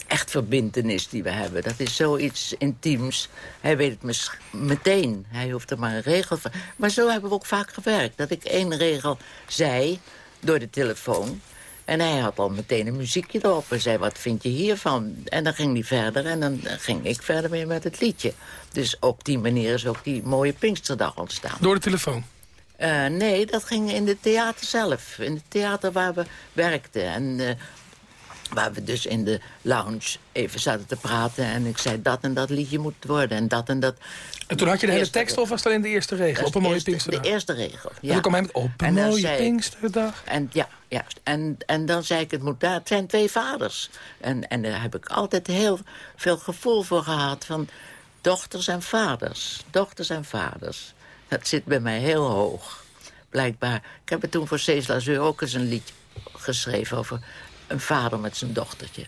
echt verbintenis die we hebben. Dat is zoiets intiems. Hij weet het meteen. Hij hoeft er maar een regel van. Maar zo hebben we ook vaak gewerkt. Dat ik één regel zei door de telefoon. En hij had al meteen een muziekje erop en zei, wat vind je hiervan? En dan ging hij verder en dan ging ik verder weer met het liedje. Dus op die manier is ook die mooie Pinksterdag ontstaan. Door de telefoon. Eh, nee, dat ging in het theater zelf. In het theater waar we werkten. En eh, waar we dus in de lounge even zaten te praten. En ik zei, dat en dat liedje moet worden. En dat en dat. En toen had je de hele tekst of was het alleen de eerste regel? Dat Op een de mooie eerste- Pinksterdag. De eerste regel, En ja. dan kwam hij met op En een mooie zei Pinksterdag. En ja, juist. En, en dan zei ik, het, moet daar, het zijn twee vaders. En, en daar heb ik altijd heel veel gevoel voor gehad van dochters en vaders. Dochters en vaders. Dat zit bij mij heel hoog. Blijkbaar. Ik heb het toen voor Cees Lazeur ook eens een liedje geschreven over een vader met zijn dochtertje.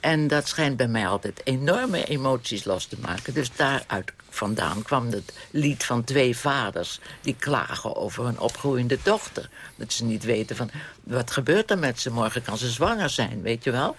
En dat schijnt bij mij altijd enorme emoties los te maken. Dus daaruit vandaan kwam het lied van twee vaders... die klagen over hun opgroeiende dochter. Dat ze niet weten van, wat gebeurt er met ze? Morgen kan ze zwanger zijn, weet je wel?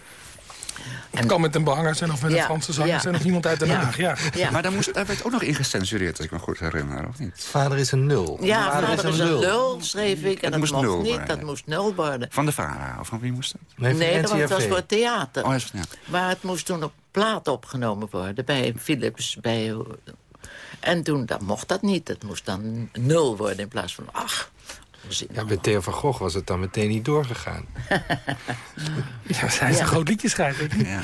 Het kan met een behanger zijn of met een Franse zanger ja. zijn... of iemand uit Den. Haag. Ja. Ja, Maar daar, moest, daar werd ook nog in gecensureerd, als ik me goed herinner, of niet? Vader is een nul. ja vader is een lul, schreef ik. En Het dat moest mocht nul niet, worden. dat moest nul worden. Van de VARA, of van wie moest dat? Nee, van Nee, dat want het was NCRV. voor het theater. Oh, is- ja. Maar het moest toen op plaat opgenomen worden bij Philips. Bij, En toen dan mocht dat niet. Het moest dan nul worden in plaats van ach. Ja, bij Theo van Gogh was het dan meteen niet doorgegaan. Ja, hij is een groot liedjeschrijver. Ja.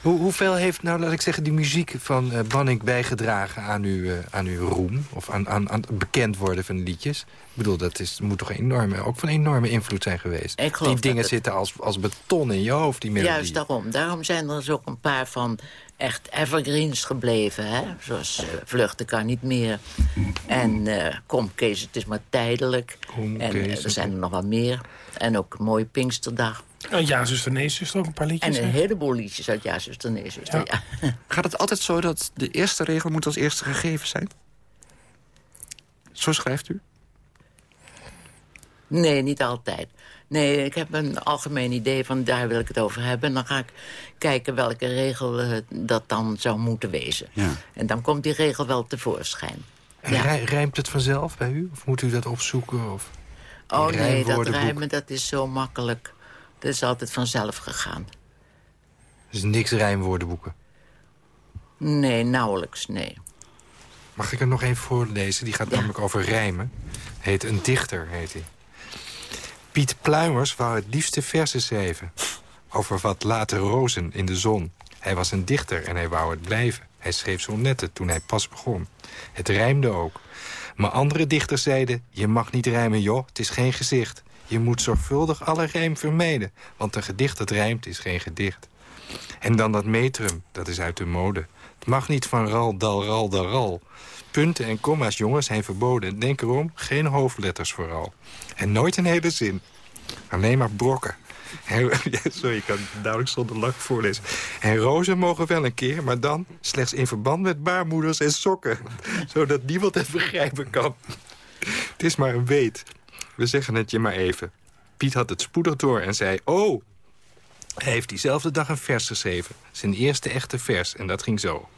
Hoe, hoeveel heeft, nou laat ik zeggen, die muziek van eh Banning bijgedragen aan uw, eh, aan uw roem? Of aan, aan, aan het bekend worden van de liedjes? Ik bedoel, dat is, moet toch enorme, ook van enorme invloed zijn geweest? Die dingen het- zitten als, als beton in je hoofd, die melodie. Juist daarom. Daarom zijn er dus ook een paar van echt evergreens gebleven. Hè? Zoals eh, Vluchten kan niet meer. En eh, Kom Kees, het is maar tijdelijk. Kom, en eh, Kees, er zijn er nog wel meer. En ook een mooie Pinksterdag. Oh, ja, zuster, nee, zuster, ook een paar En liedjes. een hè? heleboel liedjes uit Ja, zuster, nee, zuster. Ja. Ja. Gaat het altijd zo dat de eerste regel moet als eerste gegeven zijn? Zo schrijft u? Nee, niet altijd. Nee, ik heb een algemeen idee van daar wil ik het over hebben. En dan ga ik kijken welke regel eh, dat dan zou moeten wezen. Ja. En dan komt die regel wel tevoorschijn. En Ja. rij- rijmt het vanzelf bij u? Of moet u dat opzoeken? Of... Oh nee, dat rijmen dat is zo makkelijk. Dat is altijd vanzelf gegaan. Dus niks rijmwoordenboeken. Nee, nauwelijks, nee. Mag ik er nog één voorlezen? Die gaat Ja. namelijk over rijmen. Heet Een Dichter, heet hij. Piet Pluimers wou het liefste versen schrijven. Over wat late rozen in de zon. Hij was een dichter en hij wou het blijven. Hij schreef sonnetten toen hij pas begon. Het rijmde ook. Maar andere dichters zeiden... je mag niet rijmen, joh, het is geen gezicht. Je moet zorgvuldig alle rijm vermijden. Want een gedicht dat rijmt is geen gedicht. En dan dat metrum, dat is uit de mode. Mag niet van ral, dal, ral, dal. Punten en komma's, jongens, zijn verboden. Denk erom, geen hoofdletters vooral. En nooit een hele zin. Alleen maar brokken. En, sorry, ik kan het duidelijk zonder lach voorlezen. En rozen mogen wel een keer, maar dan slechts in verband met baarmoeders en sokken. Zodat niemand het begrijpen kan. Het is maar een weet. We zeggen het je maar even. Piet had het spoedig door en zei... Oh, hij heeft diezelfde dag een vers geschreven. Zijn eerste echte vers, en dat ging zo.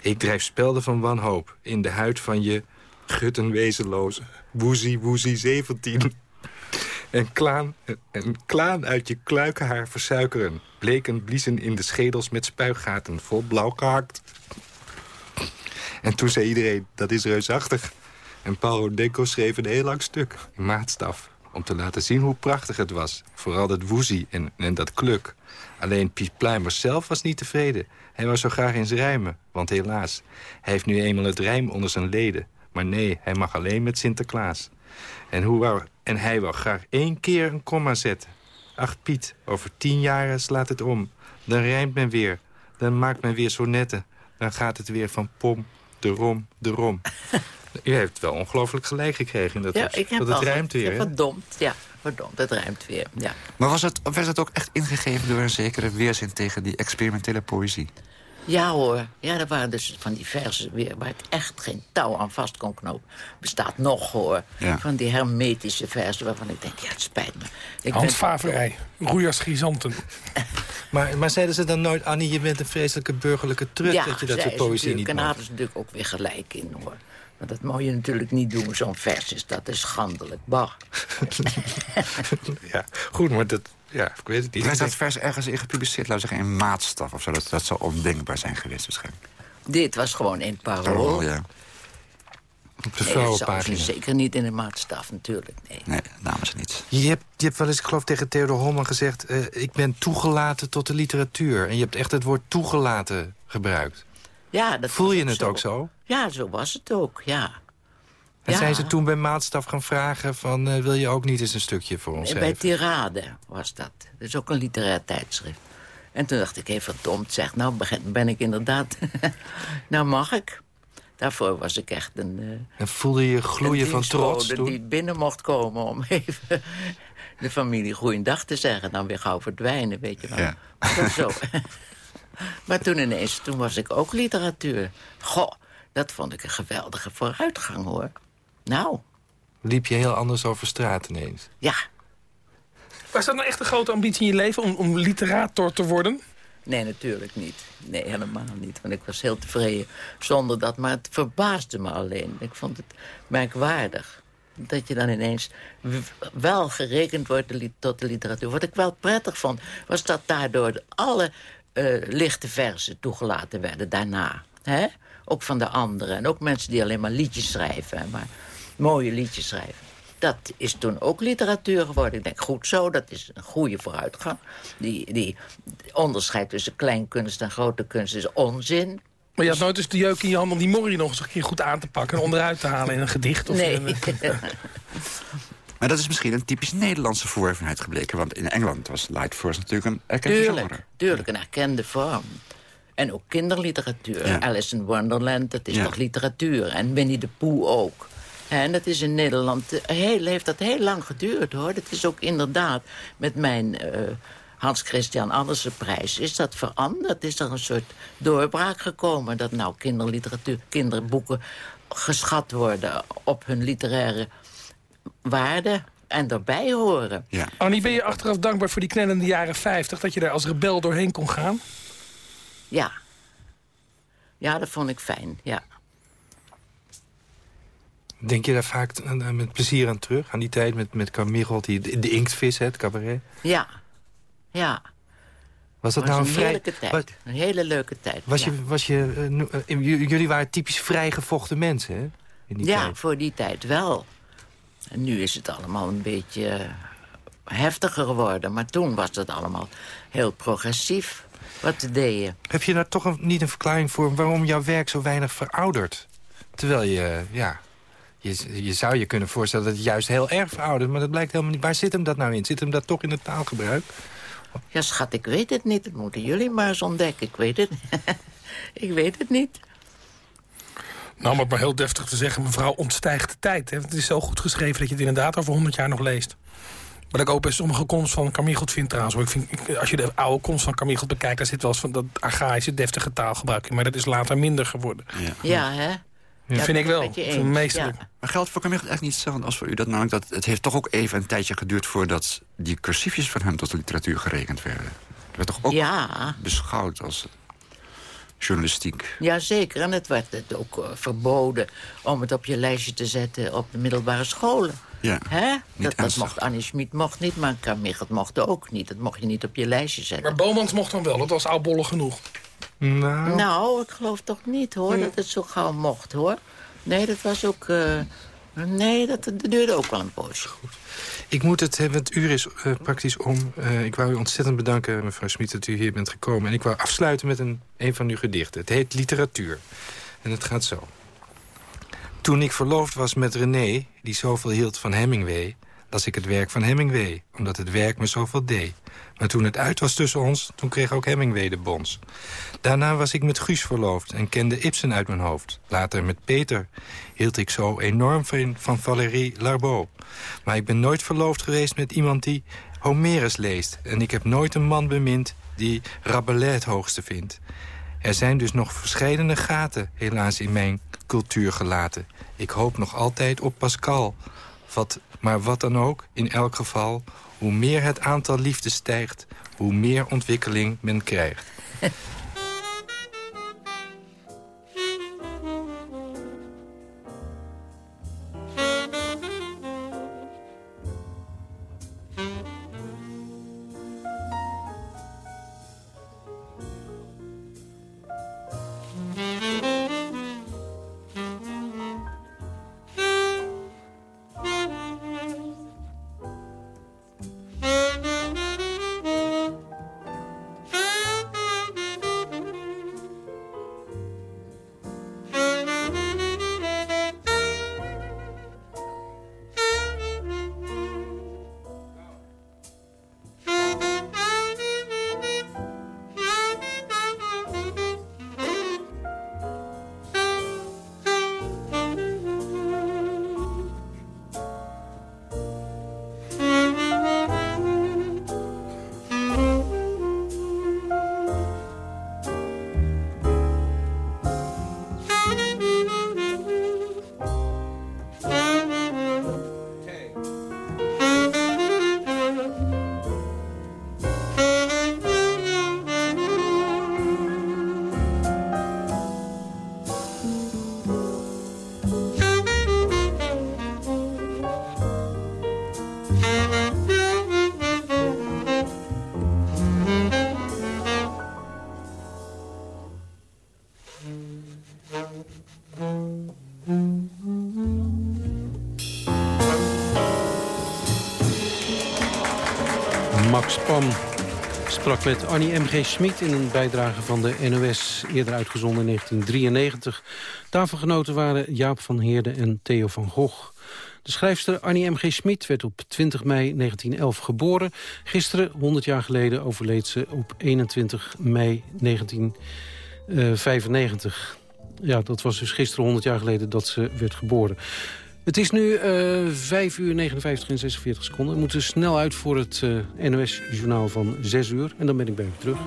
Ik drijf spelden van wanhoop in de huid van je guttenwezenloze. Woezie, woezie, 17. En klaan, en klaan uit je kluikenhaar versuikeren. Bleken bliezen in de schedels met spuigaten vol blauw. En toen zei iedereen, dat is reusachtig. En Paul Rodenko schreef een heel lang stuk maatstaf. Om te laten zien hoe prachtig het was. Vooral dat woezie en, en dat kluk. Alleen Piet Pluimers zelf was niet tevreden. Hij wou zo graag eens rijmen. Want helaas, hij heeft nu eenmaal het rijm onder zijn leden. Maar nee, hij mag alleen met Sinterklaas. En, en hij wou graag één keer een komma zetten. Ach Piet, over tien jaren slaat het om. Dan rijmt men weer. Dan maakt men weer sonetten. Dan gaat het weer van pom, de rom, de rom. U heeft wel ongelooflijk gelijk gekregen in dat, Ja, ik heb dat het weer. Ja, hè? verdomd, ja. Verdomd, het rijmt weer, ja. Maar was het, werd het ook echt ingegeven door een zekere weerzin tegen die experimentele poëzie? Ja hoor, ja, er waren dus van die versen weer... waar ik echt geen touw aan vast kon knopen. Bestaat nog hoor, Ja. van die hermetische versen... waarvan ik denk, ja, het spijt me. Ik ben- Handvaverij, roeiers, grisanten. Maar, maar zeiden ze dan nooit... Annie, je bent een vreselijke burgerlijke trut... Ja, dat je dat soort poëzie niet. En daar hadden ze natuurlijk ook weer gelijk in hoor. Maar dat moet je natuurlijk niet doen, zo'n vers is dat is schandelijk. Bah. Ja, goed, maar dat... Ja, ik weet het niet. Werd dat vers ergens in gepubliceerd, laten we zeggen, in maatstaf of zo? Dat, dat zou ondenkbaar zijn geweest waarschijnlijk. Dit was gewoon één parool. Oh, ja. Op de vrouwenpagina. ze zeker niet in de maatstaf, natuurlijk. Nee. Nee, namens niet. Je hebt, je hebt wel eens, ik geloof tegen Theodor Holman gezegd... eh, ik ben toegelaten tot de literatuur. En je hebt echt het woord toegelaten gebruikt. Ja, dat Voel je het ook zo? Ja, zo was het ook, ja. En Ja. zijn ze toen bij Maatstaf gaan vragen van... eh, wil je ook niet eens een stukje voor ons Bij? Tirade was dat. Dat is ook een literair tijdschrift. En toen dacht ik, hé, verdomd zeg, nou ben- ben ik inderdaad... nou mag ik. Daarvoor was ik echt een... eh, En voelde je gloeien van trots toen? die binnen mocht komen om even de familie goeiedag te zeggen. Dan weer gauw verdwijnen, weet je wel. Ja. Dat zo. maar toen ineens, toen was ik ook literatuur. Goh, dat vond ik een geweldige vooruitgang, hoor. Nou, Liep je heel anders over straat ineens? ja. Was dat nou echt een grote ambitie in je leven om, om literator te worden? Nee, natuurlijk niet. Nee, helemaal niet. Want ik was heel tevreden zonder dat. Maar het verbaasde me alleen. Ik vond het merkwaardig. Dat je dan ineens wel gerekend wordt tot de literatuur. Wat ik wel prettig vond, was dat daardoor alle eh, lichte versen toegelaten werden daarna. Hè? Ook van de anderen. En ook mensen die alleen maar liedjes schrijven. Maar mooie liedjes schrijven. Dat is toen ook literatuur geworden. Ik denk, goed zo, dat is een goede vooruitgang. Die, die onderscheid tussen kleinkunst en grote kunst is onzin. Maar je had nooit eens de jeuk in je hand om die morrie nog eens een keer goed aan te pakken... en onderuit te halen in een gedicht? Of Nee. Maar dat is misschien een typisch Nederlandse verworvenheid gebleken. Want in Engeland was light verse natuurlijk een erkend Tuurlijk, tuurlijk, een erkende vorm. En ook kinderliteratuur. Ja. Alice in Wonderland, dat is Ja. toch literatuur. En Winnie de Pooh ook. En dat is in Nederland, eh, heel, heeft dat heel lang geduurd hoor. Dat is ook inderdaad met mijn eh, Hans Christian Andersen prijs... is dat veranderd. Is er een soort doorbraak gekomen... dat nou kinderliteratuur, kinderboeken geschat worden... op hun literaire waarde en erbij horen. Ja. Annie, ben je achteraf dankbaar voor die knellende jaren 50... dat je daar als rebel doorheen kon gaan? Ja. Ja, dat vond ik fijn, ja. Denk je daar vaak eh, met plezier aan terug? Aan die tijd met, met Carmichael, die, de, inktvis, hè, het cabaret? Ja, ja. Was dat nou een vrij... heerlijke tijd. Was, Een hele leuke tijd. was ja. je, was je, eh, eh, jullie waren typisch vrijgevochten mensen, hè? In die ja, tijd. voor die tijd wel. En nu is het allemaal een beetje heftiger geworden. Maar toen was het allemaal heel progressief wat we deden. Heb je daar toch een- niet een verklaring voor waarom jouw werk zo weinig veroudert? Terwijl je, ja... Je, je zou je kunnen voorstellen dat het juist heel erg veroudert... maar dat blijkt helemaal niet. Waar zit hem dat nou in? Zit hem dat toch in het taalgebruik? Ja, schat, ik weet het niet. Dat moeten jullie maar eens ontdekken. Ik weet het, ik weet het niet. Nou, om het maar heel deftig te zeggen, mevrouw ontstijgt de tijd. Hè? Het is zo goed geschreven dat je het inderdaad over 100 jaar nog leest. Wat ik ook bij sommige columns van Carmichelt vind trouwens. hoor. Ik vind, ik- als je de oude columns van Carmichelt bekijkt... daar zit wel eens van dat archaïsche, deftige taalgebruik in. Maar dat is later minder geworden. Ja, hè? Dat vind ik wel. meesterlijk. ja. Maar geldt voor Camille echt niet hetzelfde als voor u? Dat namelijk dat het heeft toch ook even een tijdje geduurd... voordat die cursiefjes van hem tot de literatuur gerekend werden. Dat werd toch ook Ja, beschouwd als journalistiek. ja, zeker. En het werd het ook eh, verboden om het op je lijstje te zetten op de middelbare scholen. Ja, Hè? Dat, dat mocht Annie Schmid mocht niet, maar Carmichelt mocht ook niet. Dat mocht je niet op je lijstje zetten. Maar Bomans mocht dan wel. Dat was oudbollig genoeg. Nou, Nou, ik geloof toch niet, hoor, dat het zo gauw mocht, hoor. Nee, dat was ook... eh, nee, dat, dat duurde ook wel een poosje. Ik moet het hebben, het uur is eh, praktisch om. Eh, ik wou u ontzettend bedanken, mevrouw Smit, dat u hier bent gekomen. En ik wou afsluiten met een, een van uw gedichten. Het heet Literatuur. En het gaat zo. Toen ik verloofd was met René, die zoveel hield van Hemingway... las ik het werk van Hemingway, omdat het werk me zoveel deed. Maar toen het uit was tussen ons, toen kreeg ook Hemingway de bons. Daarna was ik met Guus verloofd en kende Ibsen uit mijn hoofd. Later met Peter hield ik zo enorm van, Valérie Larbeau. Maar ik ben nooit verloofd geweest met iemand die Homerus leest. En ik heb nooit een man bemind die Rabelais het hoogste vindt. Er zijn dus nog verschillende gaten helaas in mijn cultuur gelaten. Ik hoop nog altijd op Pascal. Wat, maar wat dan ook, in elk geval... hoe meer het aantal liefdes stijgt... hoe meer ontwikkeling men krijgt. sprak met Annie M.G. Schmid in een bijdrage van de NOS, eerder uitgezonden in 1993. Tafelgenoten waren Jaap van Heerde en Theo van Gogh. De schrijfster Annie M.G. Schmid werd op 20 mei 1911 geboren. Gisteren, 100 jaar geleden, overleed ze op 21 mei 1995. Ja, dat was dus gisteren 100 jaar geleden dat ze werd geboren. Het is nu uh, eh, 5 uur 59 en 46 seconden. We moeten snel uit voor het eh, NOS-journaal van 6 uur. En dan ben ik bij u terug.